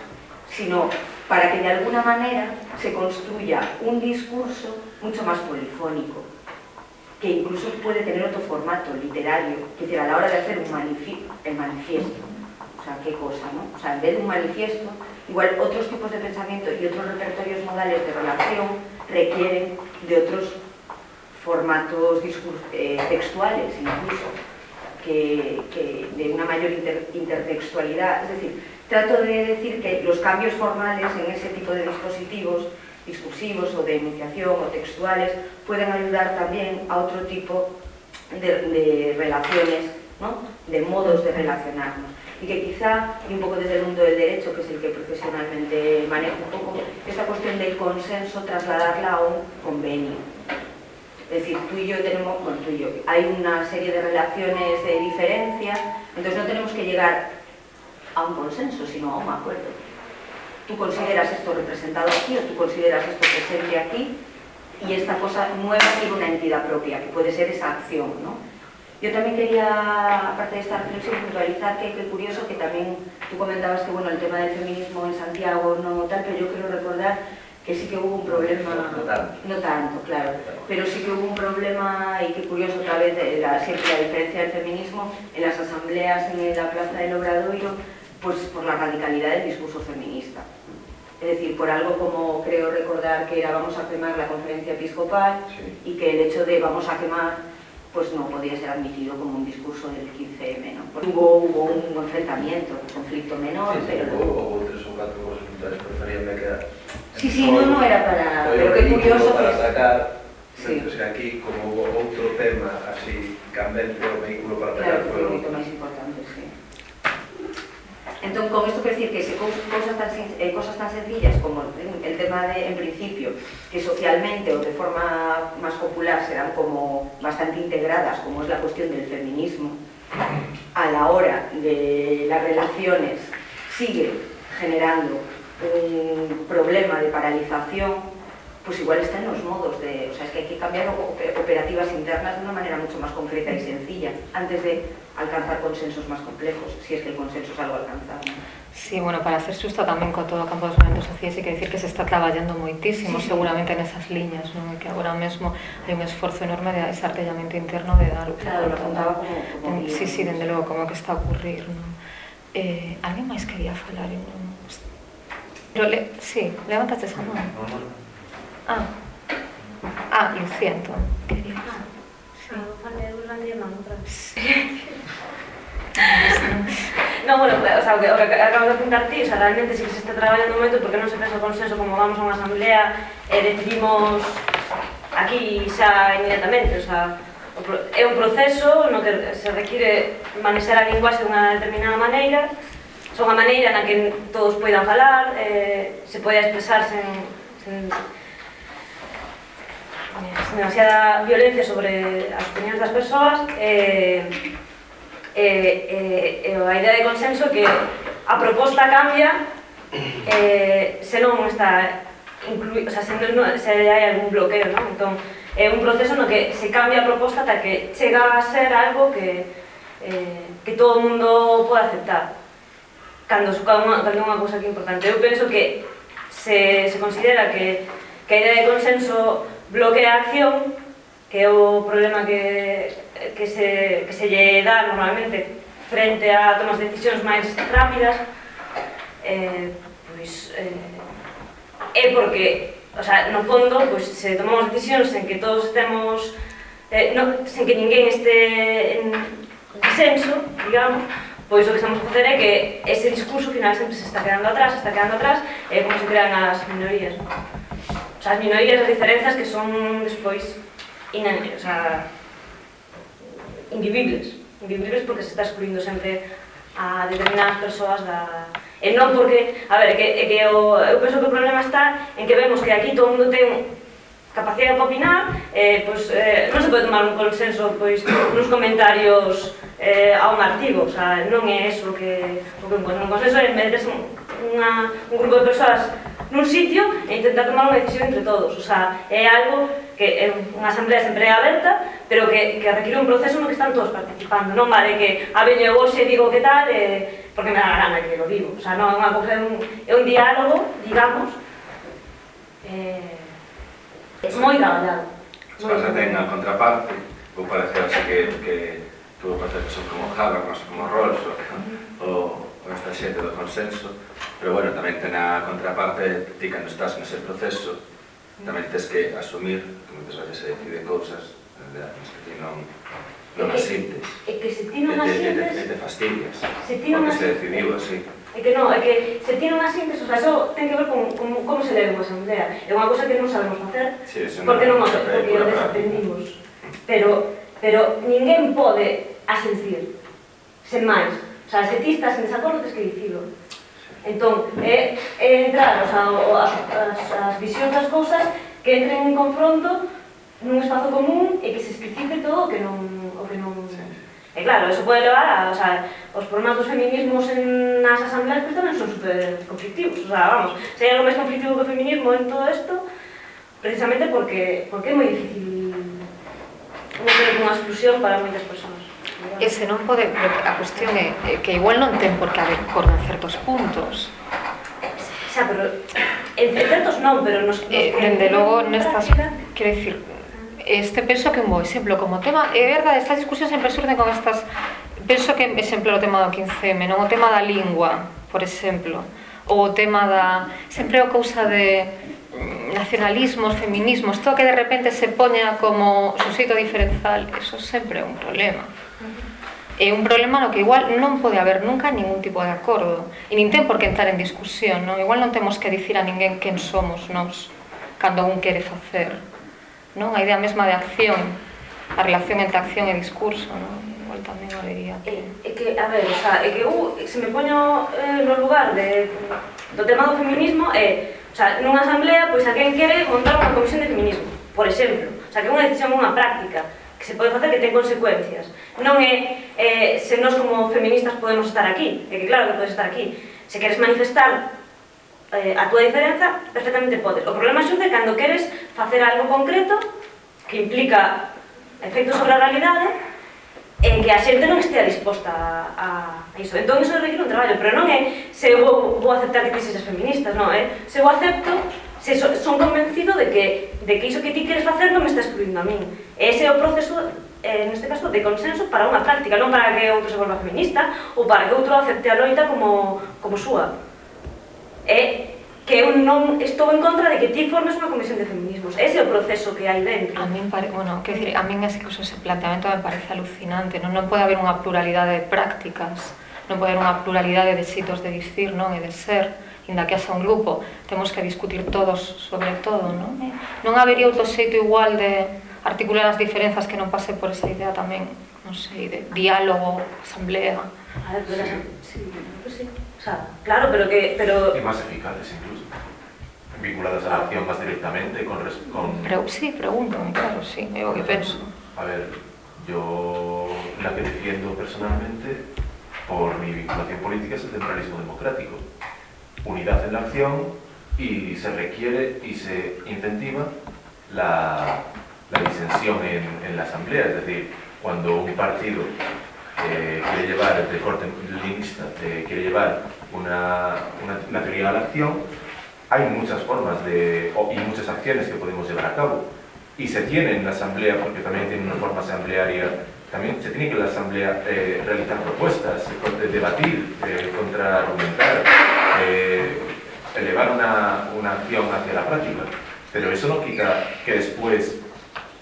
sino para que de alguna manera se construya un discurso mucho más polifónico, que incluso puede tener otro formato literario, que decir, a la hora de hacer un el manifiesto, o sea, qué cosa, ¿no? O sea, en vez de un manifiesto, igual otros tipos de pensamiento y otros repertorios modales de relación requieren de otros formatos eh, textuales incluso, de una mayor inter, intertextualidad. Es decir, trato de decir que los cambios formales en ese tipo de dispositivos discursivos o de enunciación o textuales pueden ayudar también a otro tipo de, relaciones, de modos de relacionarnos. Y que quizá, y un poco desde el mundo del derecho, que es el que profesionalmente manejo un poco, esta cuestión del consenso trasladarla a un convenio Es decir, tú y yo tenemos, bueno, tú y yo, hay una serie de relaciones de diferencia, entonces no tenemos que llegar a un consenso, sino a un acuerdo. Tú consideras esto representado aquí o tú consideras esto presente aquí y esta cosa nueva tiene una entidad propia, que puede ser esa acción, ¿no? Yo también quería, aparte de esta reflexión, puntualizar que, es curioso que también tú comentabas que bueno, el tema del feminismo en Santiago no tal, pero yo quiero recordar que sí que hubo un problema, no, tanto. no tanto, claro, pero sí que hubo un problema y qué curioso otra vez la, siempre la diferencia del feminismo en las asambleas en la Plaza del Obradoiro, pues por la radicalidad del discurso feminista. Es decir, por algo como creo recordar que era vamos a quemar la conferencia episcopal sí. y que el hecho de vamos a quemar pues no podía ser admitido como un discurso del 15M. ¿no? Hubo, hubo, un enfrentamiento, un conflicto menor, sí, sí, pero... Hubo, hubo, tres o cuatro consultores, preferían me quedar. Sí, sí, no, no era para... Pero qué curioso para que... Atacar, sí. Entonces aquí, como hubo outro tema así, candente, o vehículo para atacar, claro, fue... Un poquito máis importante. Entón, con isto quero decir que se eh, cosas tan sencillas como el tema de, en principio, que socialmente o de forma máis popular serán como bastante integradas, como es la cuestión del feminismo, a la hora de las relaciones sigue generando un problema de paralización, pues igual está en los modos de, o sea, es que hay que cambiar operativas internas de una manera mucho más concreta y sencilla, antes de alcanzar consensos más complejos, si es que el consenso es algo alcanzable. Sí, bueno, para ser xusta tamén co todo o campo dos movimentos sociais, hai que decir que se está traballando moitísimo Sí, sí. seguramente nesas liñas, non? Que agora mesmo hai un esforzo enorme de ese artellamento interno de dar un Claro, lo apuntaba como, como En- guía. Sí, sí, dende logo, como que está a ocurrir, non? Eh, alguén máis quería falar? Eu non... Pero le... Sí, levantaste esa mão. Ah, ah Lucía, entón. Que? Ah, sí. eu falei Irlanda outra Non, bueno, o sea, o que, o que acabas de apuntar ti, o sea, realmente si se está traballando moito porque non se pensa o consenso como vamos a unha asamblea e decidimos aquí xa inmediatamente, o sea, é un proceso no que se require manexar a linguaxe unha determinada maneira, son unha maneira na que todos poidan falar, eh, se poida expresar sen, sen Eh, demasiada violencia sobre as opinións das persoas e, eh, eh, e a idea de consenso que a proposta cambia eh, se non está incluído, o sea, se, non, se hai algún bloqueo, non? Entón, é un proceso no que se cambia a proposta ata que chega a ser algo que, eh, que todo o mundo pode aceptar cando, cando é unha cousa que é importante. Eu penso que se, se considera que, que a idea de consenso bloque de acción, que é o problema que, que, se, que se lle dá normalmente frente a tomas de decisións máis rápidas, eh, pois, eh, é porque, o sea, no fondo, pois, se tomamos decisións en que todos temos, eh, no, sen que ninguén este en disenso, digamos, pois o que estamos a facer é que ese discurso final sempre se está quedando atrás, se está quedando atrás, é eh, como se crean as minorías. Non? sea, as minorías as diferenzas que son despois inan, o sea, invivibles. Invivibles porque se está excluindo sempre a determinadas persoas da... E non porque, a ver, que, que o, eu penso que o problema está en que vemos que aquí todo mundo ten capacidade de opinar, eh, pois, eh, non se pode tomar un consenso pois, nos comentarios eh, a un artigo, o sea, non é eso que o que encontro pois un consenso, é meterse un, unha, un grupo de persoas nun sitio e intentar tomar unha decisión entre todos, o sea, é algo que é unha asamblea sempre é aberta, pero que, que require un proceso no que están todos participando, non vale que a veño eu hoxe digo que tal, eh, porque me da gana que lo digo, o sea, non é unha cosa, é un, é un diálogo, digamos, eh, moi traballado. Pasa ten a contraparte, vou parecer así que, que Todo pasa que son como Habermas, como Rolls ou, ou, esta xente do consenso. Pero bueno, tamén ten a contraparte ti cando estás nese proceso tamén tes que asumir que moitas veces se deciden cousas de as que ti non, non asintes e que se ti non as e te fastidias se ti non se decidiu así. É que non, é que se ti non asintes, o sea, eso ten que ver con, con como se leva unha asamblea. É unha cosa que non sabemos facer, sí, porque non, non porque o desatendimos. Mm. Pero pero ninguén pode asentir, sen máis. O sea, se ti estás en desacordo, tens que dicilo. Entón, é, é entrar o sea, o, as, as, as visións das cousas que entren en confronto nun espazo común e que se explicite todo o que non... O que non... E claro, eso pode levar a... O sea, os problemas dos feminismos en nas asambleas pues, tamén son super conflictivos. O sea, vamos, se hai algo máis conflictivo que o feminismo en todo isto, precisamente porque, porque é moi difícil eu unha exclusión para moitas persoas. E se non pode, a cuestión é que igual non ten por que haber cor en certos puntos. Xa, pero en certos non, pero nos... nos eh, dende logo, nestas, quero dicir, este penso que un bo exemplo como tema, é verdade, estas discusións sempre surden con estas penso que exemplo o tema do 15M, non o tema da lingua, por exemplo, ou o tema da sempre o cousa de nacionalismos, feminismos, todo que de repente se poña como suscito diferencial, eso sempre é un problema. É un problema no que igual non pode haber nunca ningún tipo de acordo. E nin ten por que entrar en discusión, non? Igual non temos que dicir a ninguén quen somos nós cando un quere facer. Non? A idea mesma de acción, a relación entre acción e discurso, non? Igual tamén o que... É, é que, a ver, o sea, é que eu, se me poño eh, no lugar de, do tema do feminismo, é eh, O sea, nunha asamblea, pois, a quen quere montar unha comisión de feminismo, por exemplo. O sea, que é unha decisión, unha práctica, que se pode facer que ten consecuencias. Non é eh, se nós como feministas podemos estar aquí, é que claro que podes estar aquí. Se queres manifestar eh, a túa diferenza, perfectamente podes. O problema xurde cando queres facer algo concreto que implica efectos sobre a realidade, é que a xente non estea disposta a, a iso. Entón, iso require un traballo, pero non é se vou, vou aceptar que ti sexas feminista, non, é? Se eu acepto, se so, son convencido de que, de que iso que ti queres facer non me está excluindo a min. Ese é o proceso, eh, neste caso, de consenso para unha práctica, non para que outro se volva feminista ou para que outro acepte a loita como, como súa. É que eu non estou en contra de que ti formes unha comisión de feminismos. Ese é o proceso que hai dentro. A min pare, bueno, que decir, a min ese curso, ese planteamento me parece alucinante, non, non pode haber unha pluralidade de prácticas, non pode haber unha pluralidade de xitos de dicir, non, e de ser, inda que haxa un grupo, temos que discutir todos sobre todo, non? Non habería outro xeito igual de articular as diferenzas que non pase por esa idea tamén, non sei, de diálogo, asamblea. A ver, pero, sí, sí, sí. Sea, claro, pero que... Pero... Y más eficaces incluso. Vinculadas a la acción más directamente, con... con... Pero, sí, pregúntame, claro, sí, é o que penso. A ver, yo la que defiendo personalmente, por mi vinculación política, es el centralismo democrático. Unidad en la acción y se requiere y se incentiva la, la disensión en, en la asamblea, es decir, cuando un partido eh, quiere llevar, el corte linista, eh, quiere llevar una, una, una, teoría de la acción, hay muchas formas de, y muchas acciones que podemos llevar a cabo. Y se tiene en la asamblea, porque también tiene una forma asamblearia, también se tiene que en la asamblea eh, realizar propuestas, debatir, eh, contraargumentar, eh, elevar una, una acción hacia la práctica. Pero eso no quita que después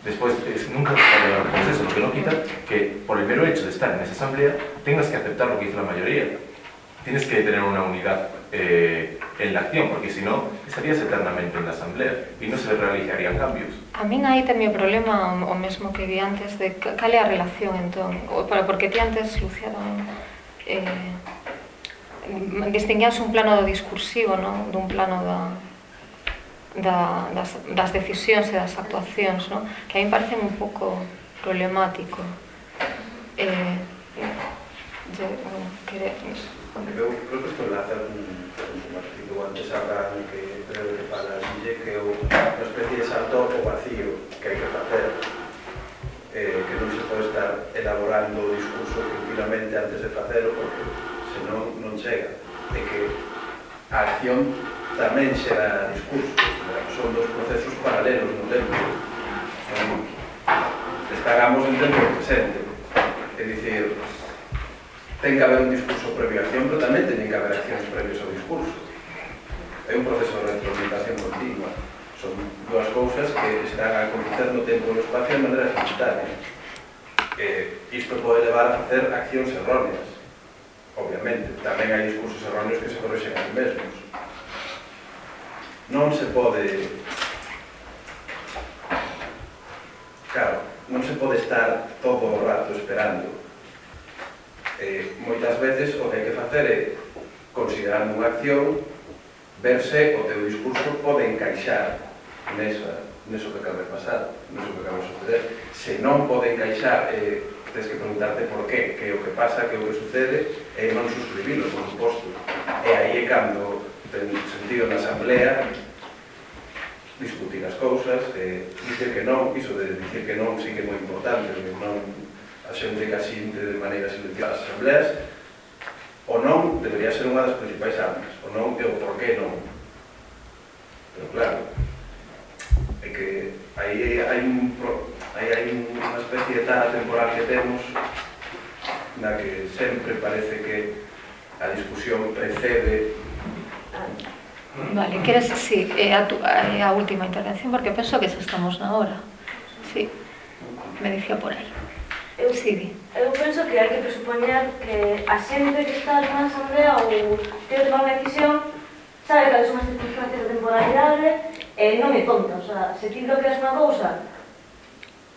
Después, es, nunca se puede llegar a un consenso, lo que no quita que por el mero hecho de estar en esa asamblea tengas que aceptar lo que hizo la mayoría. Tienes que tener una unidad eh, en la acción, porque si no, estarías eternamente en la asamblea e non se realizarían cambios. A min aí tamén o problema o mesmo que vi antes de cal é a relación entón, porque ti antes, Lucia, eh, distinguías un plano discursivo, non? dun plano da, das, das decisións e das actuacións, no? que a mí parecen un pouco problemático. Eh, de, bueno, quere... Eu creo que isto enlaza un, un artigo antes habrá que creo que para Palasille que é unha especie de salto ao vacío que hai que facer eh, que non se pode estar elaborando o discurso tranquilamente antes de facelo porque senón non chega de que a acción tamén xera discurso son dos procesos paralelos no tempo. Destacamos en tempo presente, é dicir, ten que haber un discurso previo a acción, pero tamén ten que haber accións previos ao discurso. É un proceso de retroalimentación continua. Son dúas cousas que están a acontecer no tempo e no espacio de maneira simultánea. Eh, isto pode levar a facer accións erróneas, obviamente. Tamén hai discursos erróneos que se correxen a mesmos non se pode claro, non se pode estar todo o rato esperando. Eh, moitas veces o que hai que facer é considerando unha acción verse o teu discurso pode encaixar nesa, neso que acaba de pasar neso que acaba de suceder. Se non pode encaixar eh, tens que preguntarte por qué, que é o que pasa, que é o que sucede e non suscribilo, por suposto. E aí é cando ten sentido na asamblea discutir as cousas e dicir que non, iso de dicir que non sí que é moi importante, que non a xente que asinte de maneira silenciada as asambleas, o non debería ser unha das principais armas, o non é o porqué non. Pero claro, é que aí hai un aí hai unha especie de tara temporal que temos na que sempre parece que a discusión precede Vale, queres, sí, é a, tu, é a última intervención porque penso que xa estamos na hora. Sí, me dicía por aí. Eu, sí, di. eu penso que hai que presupoñer que a xente que está na asamblea ou que tomar unha decisión sabe cales son as circunstancias de temporalidade e non é tonta. O sea, se ti bloqueas unha cousa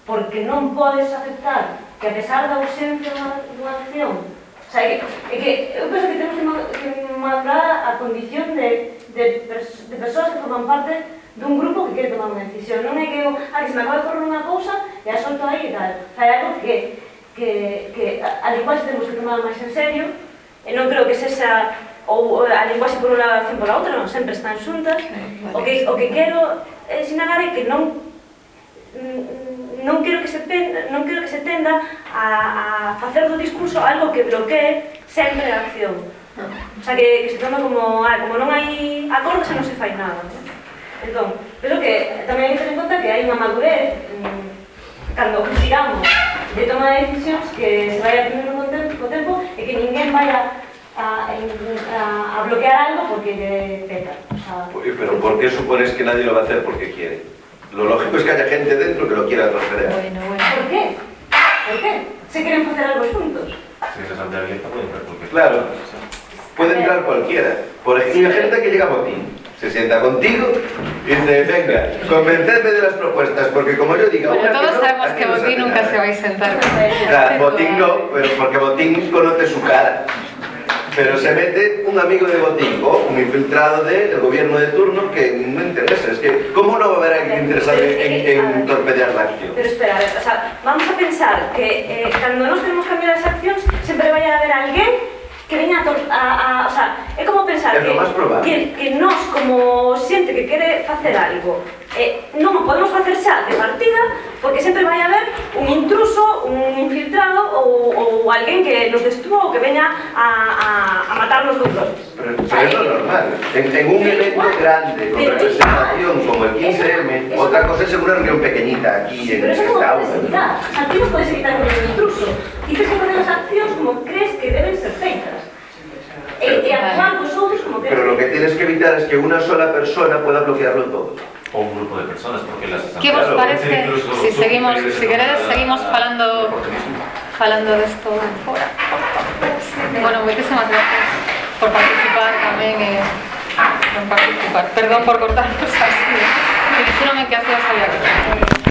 porque non podes aceptar que a pesar da ausencia dunha acción, o sea, é que, é que eu penso que temos que, ma que a condición de de, pers de persoas que forman parte dun grupo que quere tomar unha decisión. Non é que eu, ah, que se me acaba de correr unha cousa e a solto aí e tal. É algo que, que, que a, a linguaxe temos que tomar máis en serio e non creo que sexa ou a linguaxe por unha acción pola outra, non, sempre están xuntas. O que, o que quero eh, sinalar é que non non quero que se tenda, non quero que se tenda a, a facer do discurso algo que bloquee sempre a acción. O sea, que, que se toma como, ah, como non hai acordo, se non se fai nada. ¿no? Entón, penso que tamén hai que ter en conta que hai unha madurez mm, cando tiramos de toma de decisións que se vai aprendendo con tempo, co tempo e que ninguén vaya a, a, a bloquear algo porque lle peta. O sea, Pero ¿por qué supones que nadie lo va a hacer porque quiere? Lo lógico es que haya gente dentro que lo quiera transferir. Bueno, bueno. ¿Por qué? ¿Por qué? Se queren facer algo xuntos. Si es asamblea abierta puede entrar cualquier Claro. Puede entrar cualquiera. Por ejemplo, hay gente que llega a botín, se sienta contigo y dice, venga, convencedme de las propuestas, porque como yo diga... Bueno, todos no, sabemos que no Botín nunca nada. se va a sentar. Claro, Botín no, pero porque Botín conoce su cara. Pero se mete un amigo de Botín o un infiltrado del gobierno de turno que no interesa. Es que, ¿cómo no va a haber alguien interesado en, en torpedear la acción? Pero espera, a ver, o sea, vamos a pensar que eh, cando nós queremos cambiar as accións sempre vai a haber alguén que veña a, a, a o sea, é como pensar é que, que, que nós como xente que quere facer algo eh, non podemos facer xa de partida porque sempre vai a haber un intruso, un infiltrado ou, ou alguén que nos destrúa ou que veña a, a, a matarnos con cosas. Pero, pero es lo normal. En, en un evento grande, con representación como el 15M, otra cosa es en una reunión pequeñita aquí en Pero eso esta aula. evitar. Aquí non podes evitar un intruso. Ti tens que poner as accións como crees que deben ser feitas. E, e actuar cos outros como crees Pero lo que tienes que evitar es que una sola persona pueda bloquearlo todo. O un grupo de personas, porque las ¿Qué asambleas parece? Si seguimos, si queredes, a- seguimos falando falando de esto fora. Bueno, moitísimas gracias por participar tamén e por participar. Perdón por cortarnos así. Me que hacía que